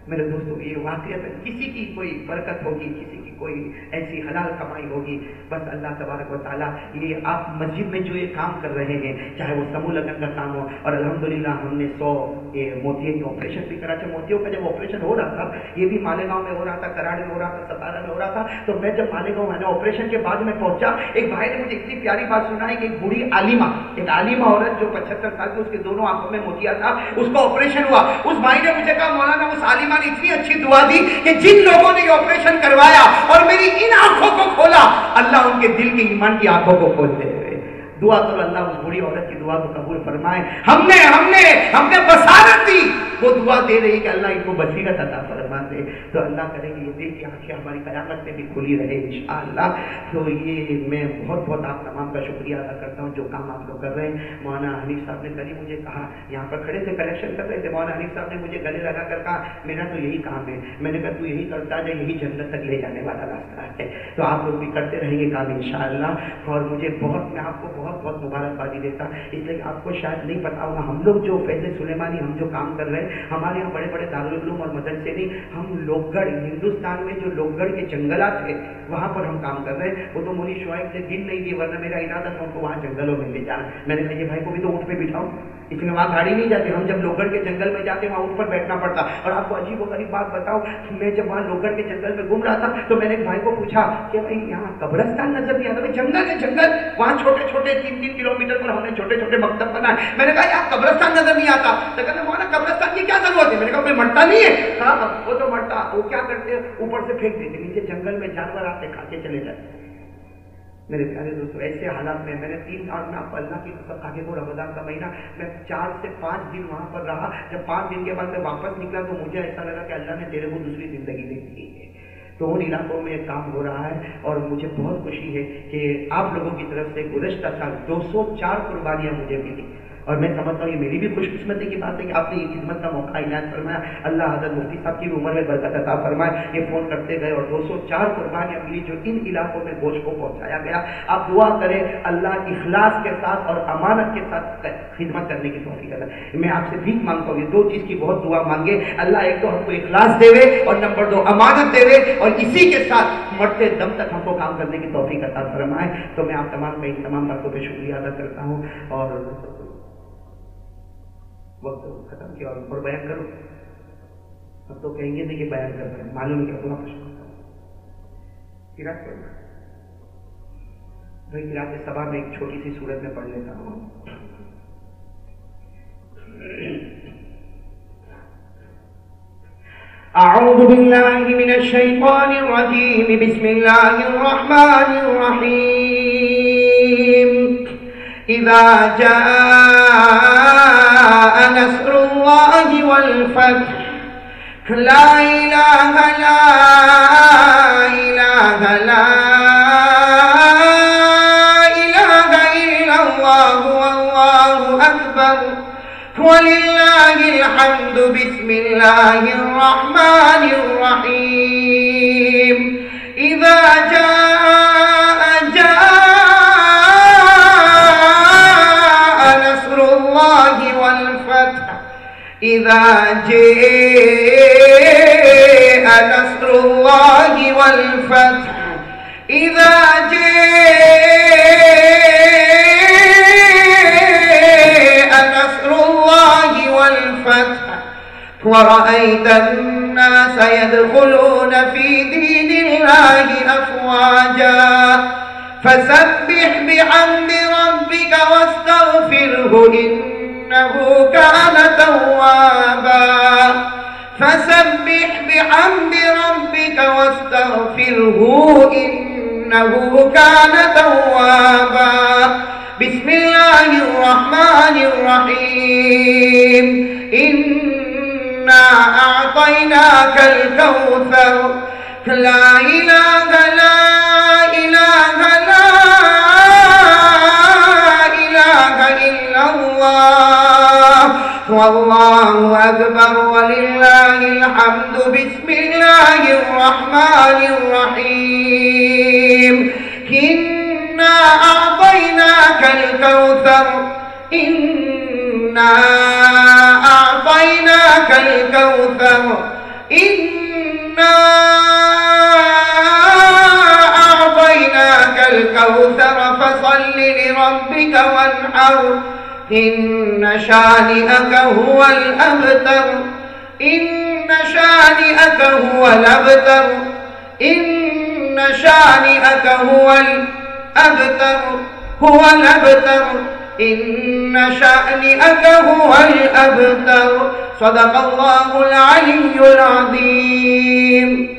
میرے دوستوں، یہ واقعیت کسی کی کوئی برکت ہوگی، کسی کی کوئی ایسی حلال کمائی ہوگی، بس اللہ تبارک و تعالیٰ یہ آپ مسجد میں جو یہ کام کر رہے ہیں، چاہے وہ سمو لگن کا کام ہو، اور الحمدللہ ہم نے سو یہ موتیے کی آپریشن بھی کرا، چاہے موتیوں کا جب آپریشن ہو رہا تھا، یہ بھی مالیگاؤں میں ہو رہا تھا کراڑ میں ہو رہا تھا، ستارہ میں ہو رہا تھا، تو میں جب مالیگاؤں میں آپریشن کے بعد میں پہنچا، ایک بھائی نے مجھے اتنی پیاری بات سنا ہے کہ ایک بوڑھی عالمہ، ایک عالمہ عورت جو پچہتر سال کی، اس کے دونوں آنکھوں میں موتیا تھا، اس کو آپریشن ہوا، اس بھائی نے مجھے کہا، مولانا اس عالمہ نے اتنی اچھی دعا دی کہ جن لوگوں نے یہ آپریشن کروایا اور میری ان آنکھوں کو کھولا، اللہ ان کے دل کے ایمان کی آنکھوں کو کھول دے۔ دعا کرو، اللہ اس بڑی عورت کی دعا کو قبول فرمائے۔ ہم نے ہم نے ہم نے بصارت دی۔ وہ دعا دے رہی کہ اللہ ان کو بصیرت عطا فرما دے تو اللہ کرے کہ یہ دل کی آنکھیں ہماری قیامت میں بھی کھلی رہے انشاءاللہ۔ تو یہ میں بہت بہت آپ تمام کا شکریہ ادا کرتا ہوں جو کام آپ لوگ کر رہے ہیں۔ مولانا حنیف صاحب نے کل مجھے کہا، یہاں پر کھڑے سے کلیکشن کر رہے تھے۔ مولانا حنیف صاحب نے مجھے گلے لگا کر کہا، میرا تو یہی کام ہے۔ میں نے کہا، تو یہی کرتا ہے یہی جنت تک لے جانے والا راستہ ہے۔ تو آپ لوگ بھی کرتے رہیں گے کام انشاءاللہ۔ اور مجھے بہت، میں آپ کو بہت بہت بہت مبارکبادی دیتا اس لیے آپ کو شاید نہیں پتا ہوگا، ہم لوگ جو فیض سلیمانی، ہم جو کام کر رہے ہیں، ہمارے یہاں بڑے بڑے دارالعلوم اور مدرسے نہیں، ہم لوگ گڑھ ہندوستان میں جو لوگ گڑھ کے جنگلات ہیں، وہاں پر ہم کام کر رہے ہیں۔ وہ تو مونی شعیب نے دن نہیں دی ورنہ میرا ارادہ تھا ان کو وہاں جنگلوں میں لے جانا۔ میں نے کہا، یہ بھائی کو بھی تو اونٹ پہ بٹھاؤ۔ اس میں وہاں گاڑی نہیں جاتی، ہم جب لوگڑ کے جنگل میں جاتے، وہاں اونٹ پر بیٹھنا پڑتا۔ اور آپ کو عجیب و غریب بات بتاؤ میں جب وہاں لوگڑ کے جنگل میں گھوم رہا تھا، تو میں نے ایک بھائی کو پوچھا کہ بھائی، یہاں قبرستان نظر نہیں آتا جنگل ہے جنگل۔ وہاں چھوٹے چھوٹے تین تین کلو میٹر پر ہم نے چھوٹے چھوٹے مکتب بنائے۔ میں نے کہا، یہاں قبرستان نظر نہیں آتا۔ تو کہتے وہاں قبرستان کی کیا ضرورت ہے؟ میں نے کہا، کوئی مرتا نہیں ہے۔ ہاں وہ تو مرتا۔ وہ کیا کرتے؟ ہیں اوپر سے پھینک دیتے، نیچے جنگل میں جانور آتے، کھا کے چلے جاتے۔ میرے پیارے دوستوں ایسے حالات میں میں نے تین اور میں آپ کو اللہ کی قسم کھا کے وہ رمضان کا مہینہ میں چار سے پانچ دن وہاں پر رہا۔ جب پانچ دن کے بعد میں واپس نکلا تو مجھے ایسا لگا کہ اللہ نے تیرے کو دوسری زندگی دے دی ہے۔ تو ان علاقوں میں کام ہو رہا ہے اور مجھے بہت خوشی ہے کہ آپ لوگوں کی طرف سے گزشتہ سال دو سو چار قربانیاں مجھے ملی۔ اور میں سمجھتا ہوں یہ میری بھی خوش قسمتی کی بات ہے کہ آپ نے یہ خدمت کا موقع عنایت فرمایا۔ اللہ حضرت مفتی صاحب کی عمر میں برکت عطا فرمائے۔ یہ فون کرتے گئے اور دو سو چار قربانیاں ملی جو ان علاقوں میں گوشت کو پہنچایا گیا۔ آپ دعا کریں اللہ اخلاص کے ساتھ اور امانت کے ساتھ خدمت کرنے کی توفیق ہے میں آپ سے بھیک مانگتا ہوں۔ یہ دو چیز کی بہت دعا مانگے۔ اللہ ایک تو ہم کو اخلاص دے اور نمبر دو امانت دے اور اسی کے ساتھ مرتے دم تک ہم کو کام کرنے کی توفیق عطا فرمائے۔ تو میں آپ تمام کا ان تمام باتوں پہ شکریہ ادا کرتا ہوں اور وقت ختم کیا اور اوپر بیان کرو۔ اب تو کہیں گے نہیں کہ بیان کر رہے معلوم کیا تو واپس کرنا بھائی قرآن سبا میں ایک چھوٹی سی صورت میں پڑھ لیتا ہوں۔ أعوذ بالله من الشيطان الرجيم بسم الله الرحمن الرحيم إذا جاء نصر الله والفتح. لا إله لا إله لا إله إلا الله والله أكبر. ولله الحمد بسم الله الرحمن الرحيم. إذا جاء إذا جاء نصر الله والفتح. إذا جاء نصر الله والفتح ورأيت الناس يدخلون في دين الله أفواجا. فسبح بحمد ربك واستغفره إنه إنه كان توابا. فسبح بحمد ربك واستغفره إنه كان توابا. بسم الله الرحمن الرحيم. إنا أعطيناك الكوثر. لا إله لا إله لا إله إلا الله. والله أكبر ولله الحمد بسم الله الرحمن الرحيم إنا أعطيناك الكوثر إنا أعطيناك الكوثر إنا أعطيناك الكوثر فصل لربك وانحر إن شانئك هو الأبتر. إن شانئك هو الأبتر. إن شانئك هو الأبتر. هو الأبتر. إن شأنئك هو الأبتر. صدق الله العلي العظيم.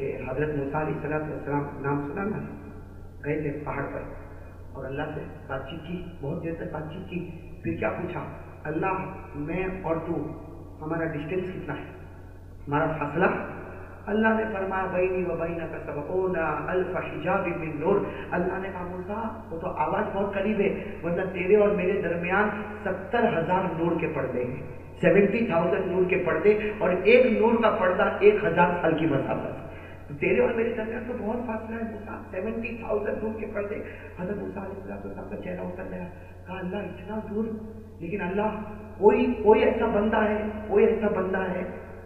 کہ حضرت موسیٰ علیہ صلاح السلام نام سنا نا؟ گئے تھے پہاڑ پر۔ اور اللہ سے بات چیت کی، بہت دیر تک بات چیت کی۔ پھر کیا پوچھا؟ اللہ، میں اور تو، ہمارا ڈسٹینس کتنا ہے؟ ہمارا فاصلہ؟ اللہ نے فرمایا، بینی و بینہ کا سبقونا الف حجاب من نور۔ اللہ نے کہا، موسیٰ، وہ تو آواز بہت قریب ہے، ورنہ تیرے اور میرے درمیان ستر ہزار نور کے پردے ہیں۔ سیونٹی تھاؤزینڈ نور کے پردے اور ایک نور کا پردہ ایک ہزار سال کی مسافت تیرے اور میرے درمیان تو بہت فاصلہ ہے، موسیٰ۔ سیونٹی تھاؤزینڈ نور کے پردے۔ حضرت موسیٰ علیہ السلام کا چہرہ اتر گیا۔ کہا، اللہ، اتنا دور۔ لیکن اللہ، کوئی کوئی ایسا بندہ ہے، کوئی ایسا بندہ ہے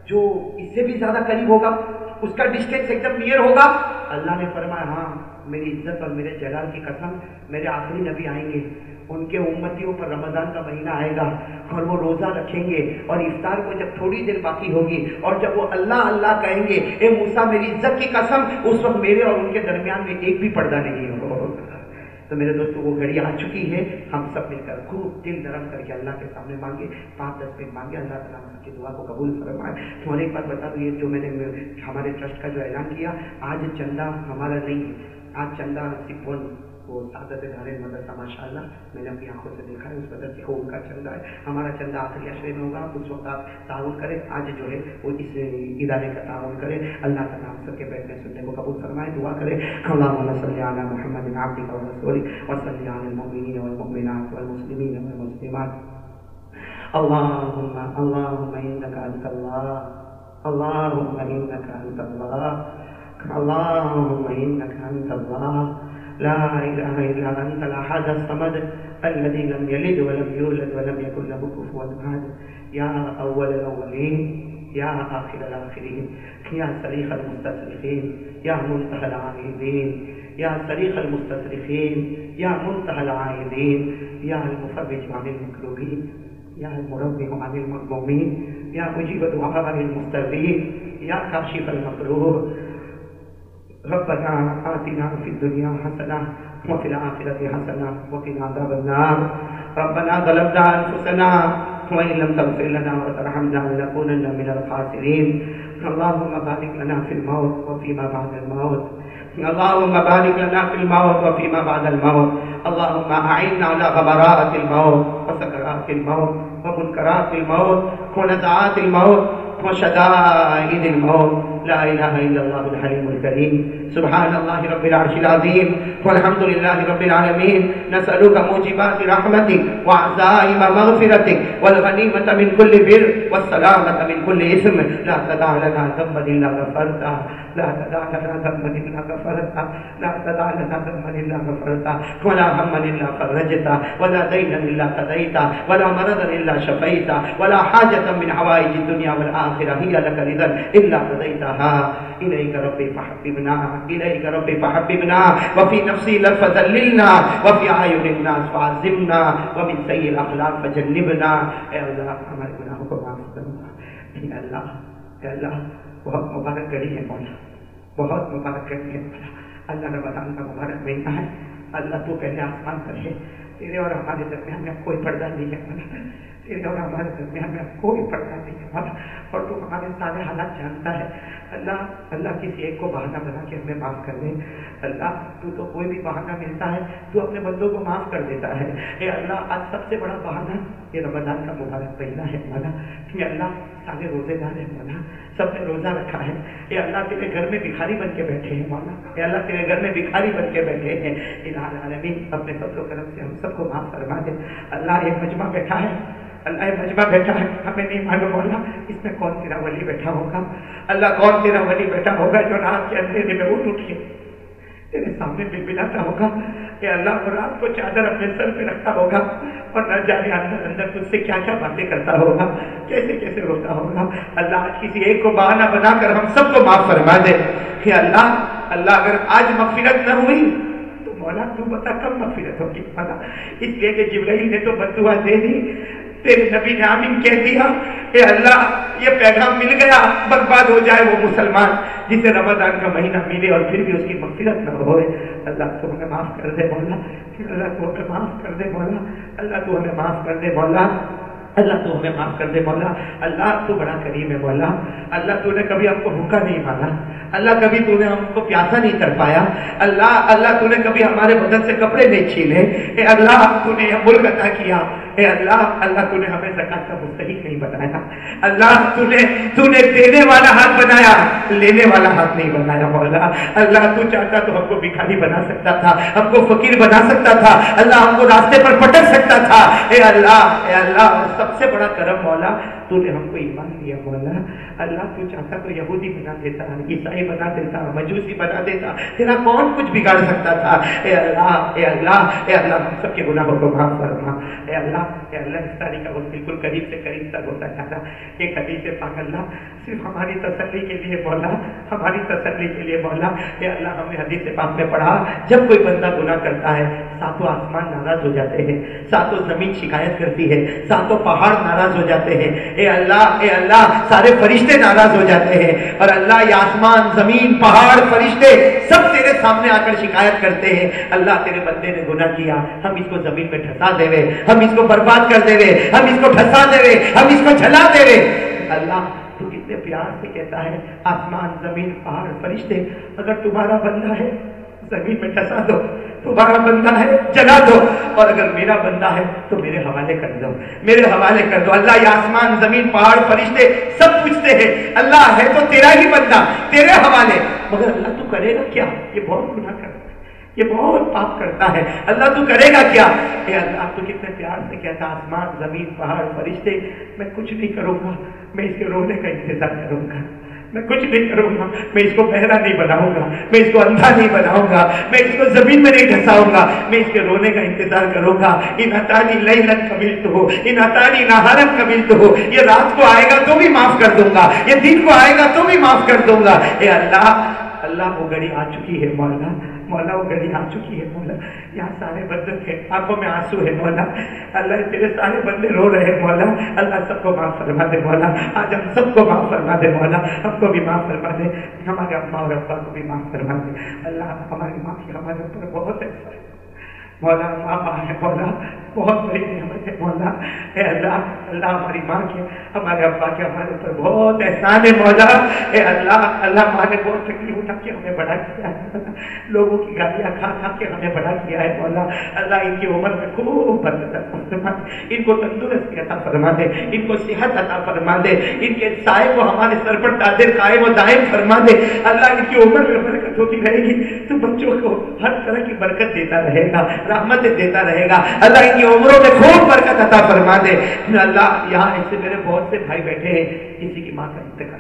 جو اس سے بھی زیادہ قریب ہوگا، اس کا ڈسٹینس ایک دم نیئر ہوگا؟ اللہ نے فرمایا ہاں میری عزت اور میرے جلال کی قسم، میرے آخری نبی آئیں گے۔ ان کے امتیوں پر رمضان کا مہینہ آئے گا اور وہ روزہ رکھیں گے اور افطار کو جب تھوڑی دیر باقی ہوگی اور جب وہ اللہ اللہ کہیں گے، اے موسیٰ، میری عزت کی قسم، اس وقت میرے اور ان کے درمیان میں ایک بھی پردہ نہیں ہوگا تو میرے دوستوں وہ گھڑی آ چکی ہے ہم سب مل کر خوب دل نرم کر کے اللہ کے سامنے مانگے پانچ دس منٹ مانگے، اللہ تعالیٰ ہم کی دعا کو قبول فرمائے۔ تمہارے ایک بات بتا دوں، یہ جو میں نے ہمارے ٹرسٹ کا جو اعلان کیا، آج چندہ ہمارا نہیں ہے آج چندہ صرف وہ سعادت دھارے مدرسہ ماشاء اللہ میں نے اپنی آنکھوں سے دیکھا ہے اس مدرسے کو ان کا چندہ ہے ہمارا چندہ آخری اشرے میں ہوگا اس وقت آپ تعاون کریں آج جو ہے وہ اس ادارے کا تعاون کریں اللہ تعالیٰ ہم سب کے بیٹھنے سننے کو قبول فرمائے دعا کرے اللہم صلی علی محمد عبدک و رسولک و صلی علی المؤمنین والمؤمنات والمسلمین والمسلمات اللهم اللهم انك انت الله اللهم انك انت الله اللهم انك انت الله لا إله إلا انت الاحد الصمد الذي لم يلد ولم يولد ولم يكن له كفوا أحد. يا أول الأولين يا آخر الآخرين يا صريخ المستصرخين يا منتهى العائدين يا صريخ المستصرخين يا منتهى العائدين يا المفرج عن المكروبين يا المربع عن المظلومين يا مجيب دعاء المضطرين يا كاشف المكروه ربنا آتنا في الدنيا حسنة وفي الآخرة حسنة وقنا عذاب النار. ربنا ظلمنا أنفسنا وإن لم تغفر لنا وترحمنا لنكونن من الخاسرين. اللهم بارك لنا في الموت وفيما بعد الموت. اللهم بارك لنا في الموت وفيما بعد الموت. اللهم أعنا على غبرات الموت وسكرات الموت ومنكرات الموت ونزعات الموت وشدائد الموت. لا إله إلا الله الحليم الكريم. سبحان الله رب العرش العظيم. والحمد لله رب العالمين. نسألك موجبات رحمتك وعزائم مغفرتك. والغنيمة من كل بر والسلامة من كل إثم. لا تدع لنا ذنبا إلا غفرته. لا تدع لنا ذنبا إلا غفرته. لا تدع لنا ذنبا إلا غفرته. ولا هما إلا فرجته. ولا دينا إلا قضيته. ولا مرضا إلا شفيته. ولا حاجة من حوائج الدنيا والآخرة هي لك رضا إلا قضيتها إليك ربي فحببنا إليك ربي فحببنا وفي نفسي فذللنا وفي أعين الناس فعزمنا ومن سيء الأخلاق فجنبنا۔ اے اللہ، ہمارے گناہوں کو معاف کرنا اے اللہ اے اللہ، بہت مبارک گھڑی ہے مولا۔ بہت مبارک گھڑی ہے مولا۔ اللہ رمضان کا مبارک مہینہ ہے۔ اللہ تو پہلے آسمان پر ہے۔ تیرے اور ہمارے درمیان میں کوئی پردہ نہیں ہے مولا۔ تیرے اور ہمارے درمیان میں کوئی پردہ نہیں ہے مولا اور تو ہمارے سارے حالات جانتا ہے۔ اللہ اللہ کسی ایک کو بہانہ بنا کے ہمیں معاف کر دے۔ اللہ، تو تو کوئی بھی بہانہ ملتا ہے، تو اپنے بندوں کو معاف کر دیتا ہے۔ اے اللہ، آج سب سے بڑا بہانہ یہ رمضان کا مبارک مہینہ ہے مولا کہ اللہ سارے روزے دار ہیں مولا سب نے روزہ رکھا ہے۔ اے اللہ، تیرے گھر میں بھکھاری بن کے بیٹھے ہیں مولا اے اللہ، تیرے گھر میں بھکھاری بن کے بیٹھے ہیں۔ الہ العالمین، اپنے فضل و کرم سے ہم سب کو معاف فرما دے۔ اللہ، ایک مجمع بیٹھا ہے۔ اللہ یہ مجمع بیٹھا ہے، ہمیں نہیں معلوم مولا اس میں کون تیرا ولی بیٹھا ہوگا۔ اللہ کون تیرا ولی بیٹھا ہوگا جو رات کے اندھیرے میں اٹھ اٹھ کے تیرے سامنے بھی بلاتا ہوگا کہ اللہ کو رات کو چادر اپنے سر پہ رکھتا ہوگا اور نہ جانے اندر اندر تجھ سے کیا کیا باتیں کرتا ہوگا، کیسے کیسے روتا ہوگا۔ اللہ آج کسی ایک کو بہانہ بنا کر ہم سب کو معاف فرما دے کہ اللہ اللہ اگر آج مغفرت نہ ہوئی تو مولا تو بتا کب مغفرت ہوگی۔ مولا اس لیے کہ جبرائیل نے تو بدعا دے دی۔ تیرے نبی نے آمین کہہ دیا، اے اللہ، یہ پیغام مل گیا، برباد ہو جائے وہ مسلمان جسے رمضان کا مہینہ ملے اور پھر بھی اس کی مغفرت نہ ہوئے۔ اللہ تو ہمیں معاف کر دے مولا اللہ تو ہمیں معاف کر دے مولا، اللہ تو ہمیں معاف کر دے مولا، اللہ تو ہمیں معاف کر دے مولا۔ اللہ تو بڑا کریم ہے مولا، اللہ تو نے کبھی ہم کو بھوکا نہیں مانا اللہ کبھی تو نے ہم کو پیاسا نہیں کر پایا۔ اللہ اللہ تو نے کبھی ہمارے بدن سے کپڑے نہیں چھیلے۔ اے اللہ تو نے یہ ملک عطا کیا۔ اے اللہ اللہ تو نے ہمیں زکات کا مستحق نہیں بنایا اللہ تو نے تو نے دینے والا ہاتھ بنایا لینے والا ہاتھ نہیں بنایا مولا اللہ تو چاہتا تو ہم کو بھکاری بنا سکتا تھا ہم کو فقیر بنا سکتا تھا اللہ ہم کو راستے پر پٹک سکتا تھا اے اللہ اے اللہ اور سب سے بڑا کرم مولا تو نے ہم کو ایمان دیا مولا اللہ تو چاہتا تو یہودی بنا دیتا عیسائی بنا دیتا مجوسی بنا دیتا تیرا کون کچھ بگاڑ سکتا تھا اے اللہ اے اللہ اے اللہ ہم سب کے گناہوں کو معاف فرما اے اللہ اے اللہ اس تاریخ کا وقت بالکل قریب سے قریب تک ہوتا جاتا ایک حدیث پاک اللہ صرف ہماری تسلی کے لیے مولا ہماری تسلی کے لیے مولا اے اللہ ہم نے حدیث پاک میں پڑھا جب کوئی بندہ گناہ کرتا ہے ساتوں آسمان ناراض ہو جاتے ہیں ساتوں زمین شکایت کرتی ہے ساتوں پہاڑ ناراض ہو جاتے ہیں اے اللہ اے اللہ، سارے فرشتے ناراض ہو جاتے ہیں۔ اور اللہ یہ آسمان، زمین، پہاڑ، فرشتے سب تیرے سامنے آ کر شکایت کرتے ہیں۔ اللہ تیرے بندے نے گناہ کیا۔ ہم اس کو زمین میں ٹھسا دے وے۔ ہم اس کو برباد کر دے وے۔ ہم اس کو ٹھسا دے وے۔ ہم اس کو جلا دے وے۔ اللہ، تو کتنے پیار سے کہتا ہے، آسمان، زمین، پہاڑ، فرشتے، اگر تمہارا بندہ ہے زمین میں ٹھسا دو تمہارا بندہ ہے، جلا دو۔ اور اگر میرا بندہ ہے تو میرے حوالے کر دو۔ میرے حوالے کر دو۔ اللہ یہ آسمان، زمین، پہاڑ، فرشتے سب پوچھتے ہیں، اللہ ہے تو تیرا ہی بندہ، تیرے حوالے۔ مگر اللہ تو کرے گا کیا؟ یہ بہت گناہ کرتا ہے۔ یہ بہت پاپ کرتا ہے۔ اللہ تو کرے گا کیا؟ اے اللہ تو کتنے پیار سے کہتا آسمان، زمین، پہاڑ، فرشتے، میں کچھ نہیں کروں گا، میں اس کے رونے کا انتظار کروں گا۔ میں کچھ نہیں کروں گا، میں اس کو بہرا نہیں بناؤں گا، میں اس کو اندھا نہیں بناؤں گا، میں اس کو زمین میں نہیں دھساؤں گا، میں اس کے رونے کا انتظار کروں گا۔ ان اطانی لئی لن تو ہو ان اطالی نہارت قبل تو ہو، یہ رات کو آئے گا تو بھی معاف کر دوں گا، یہ دن کو آئے گا تو بھی معاف کر دوں گا۔ اے اللہ اللہ وہ گھڑی آ چکی ہے مولانا مولا، وہ گلی آ چکی ہے مولا۔ یہاں سارے بندے تھے، آنکھوں میں آنسو ہے مولا۔ اللہ تیرے سارے بندے رو رہے ہیں مولا۔ اللہ سب کو معاف فرما دے مولا۔ آج ہم سب کو معاف فرما دے مولا۔ ہم کو بھی معاف فرما دے۔ ہمارے اماں اور ابا کو بھی معاف فرما دے۔ اللہ ہماری معافی ہمارے اوپر بہت ہے۔ مولا ماں ہے مولا بہت بڑی نعمت ہے مولا اے اللہ اللہ ہماری ماں کے، ہمارے ابا کے، ہمارے اوپر بہت احسان ہے مولا اے اللہ اللہ ماں نے بہت تکلیف اٹھا کے ہمیں بڑا کیا ہے لوگوں کی گالیاں کھا کھا کے ہمیں بڑا کیا ہے مولا اللہ ان کی عمر میں خوب برکت فرما دے ان کو تندرستی عطا فرما دے ان کو صحت عطا فرما دے ان کے سائے کو ہمارے سر پر تادر قائم و دائم فرما دے اللہ ان کی عمر میں برکت ہوتی رہے گی۔ تو بچوں کو ہر طرح کی برکت دیتا رہے گا۔ رحمت دیتا رہے گا۔ اللہ ان کی عمروں میں خوب برکت عطا فرما دے۔ اللہ یہاں ایسے میرے بہت سے بھائی بیٹھے ہیں کسی کی ماں کا انتقال۔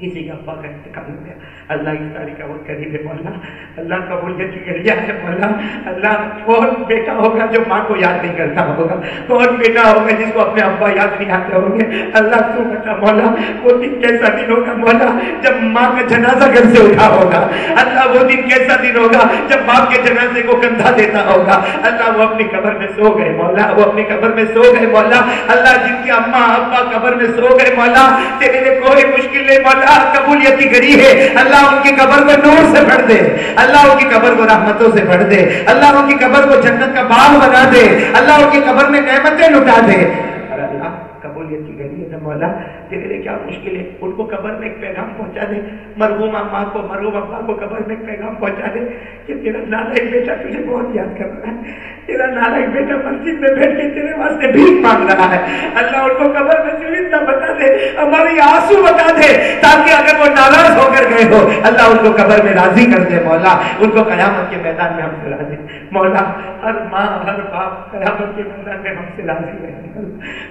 کسی کا ابا کا انتقال ہو گیا اللہ اس تاریخ کا وقت قریب مولا اللہ کا بول کی گریا ہے مولا اللہ کون بیٹا ہوگا جو ماں کو یاد نہیں کرتا ہوگا۔ کون بیٹا ہوگا جس کو اپنے ابا یاد نہیں آتے ہوں گے۔ اللہ تو بتا مولا وہ دن کیسا دن ہوگا مولا جب ماں کا جنازہ گھر سے اٹھا ہوگا۔ اللہ وہ دن کیسا دن ہوگا؟ جب باپ کے جنازے کو کندھا دیتا ہوگا۔ اللہ وہ اپنی قبر میں سو گئے مولا وہ اپنی قبر میں سو گئے مولا اللہ جن کے اماں، ابا قبر میں سو گئے مولا تیرے لیے کوئی مشکل نہیں مولا اللہ قبولیت کی گری ہے۔ اللہ ان کی قبر کو نور سے بھر دے۔ اللہ ان کی قبر کو رحمتوں سے بھر دے۔ اللہ ان کی قبر کو جنت کا باغ بنا دے۔ اللہ ان کی قبر میں نعمتیں لٹا دے۔ اللہ، قبولیت کی گری ہے مولا۔ تیرے لیے کیا مشکل ہے؟ ان کو قبر میں ایک پیغام پہنچا دے۔ مرحوم اماں کو، مرحوم ابا کو قبر میں ایک پیغام پہنچا دے کہ تیرا نالا ایک بیٹا تجھے بہت یاد کر رہا ہے۔ تیرا نالا ایک بیٹا مسجد میں بیٹھ کے تیرے واسطے بھیک مانگ رہا ہے۔ اللہ ان کو قبر میں صرف بتا دے، ہماری آنسو بتا دے تاکہ اگر وہ ناراض ہو کر گئے ہو، اللہ ان کو قبر میں راضی کر دے مولا۔ ان کو قیامت کے میدان میں ہم سے راضی۔ مولا، ہر ماں، ہر باپ قیامت کے میدان میں ہم سے راضی رہے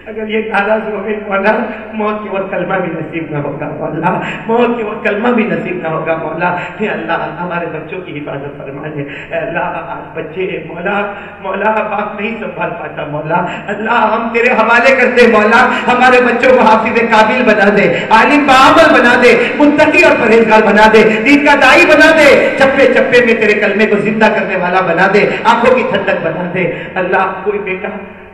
اگر یہ ناراض ہو گئی مولا، موت کے وقت کلمہ بھی نصیب نہ ہوگا مولا۔ موت کے وقت کلمہ بھی نصیب نہ ہوگا مولا۔ کہ اللہ ہمارے بچوں کی حفاظت فرما دے اللہ آج بچے، مولا مولا، باپ نہیں سنبھال پاتا مولا۔ اللہ، ہم تیرے حوالے کرتے مولا۔ ہمارے بچوں کو حافظ قابل بنا دے۔ عالم بعمل بنا دے۔ متقی اور پرہیزگار بنا دے۔ دین کا دائی بنا دے۔ چپے چپے میں تیرے کلمے کو زندہ کرنے والا بنا دے۔ آنکھوں کی ٹھنڈک بنا دے۔ اللہ کوئی بیٹا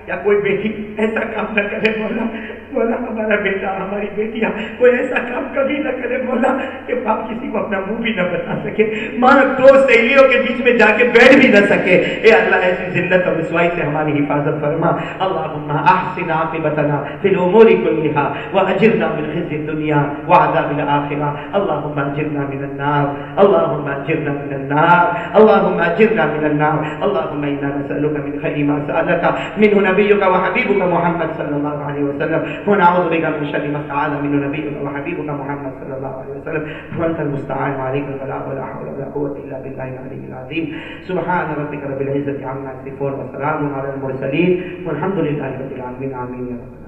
یا کوئی بیٹی ایسا کام نہ کرے مولا۔ مولا ہمارا بیٹا، ہماری بیٹیاں، کوئی ایسا کام کبھی نہ کرے مولا کہ باپ کسی کو اپنا منہ بھی نہ بتا سکے، ماں دو سہیلیوں کے بیچ میں جا کے بیٹھ بھی نہ سکے۔ اے اللہ، ایسی زندت اور رسوائی سے ہماری حفاظت فرما۔ اللہم احسن عاقبتنا فی الامور کلھا واجرنا من خزي الدنيا وعذاب الاخرة اللهم اجرنا من النار اللهم اجرنا من النار اللهم اجرنا من النار۔ اللهم انا نسألك من خير ما سألك منه نبيك وحبيبك محمد صلى الله عليه وسلم۔ ونعوذ بك من شر ما استعاذ منه نبيك وحبيبك محمد صلى الله عليه وسلم. وأنت المستعان وعليك البلاء ولا حول ولا قوة إلا بالله العلي العظيم. سبحان ربك رب العزة عما يصفون وسلام على المرسلين والحمد لله رب العالمين. آمين يا رب.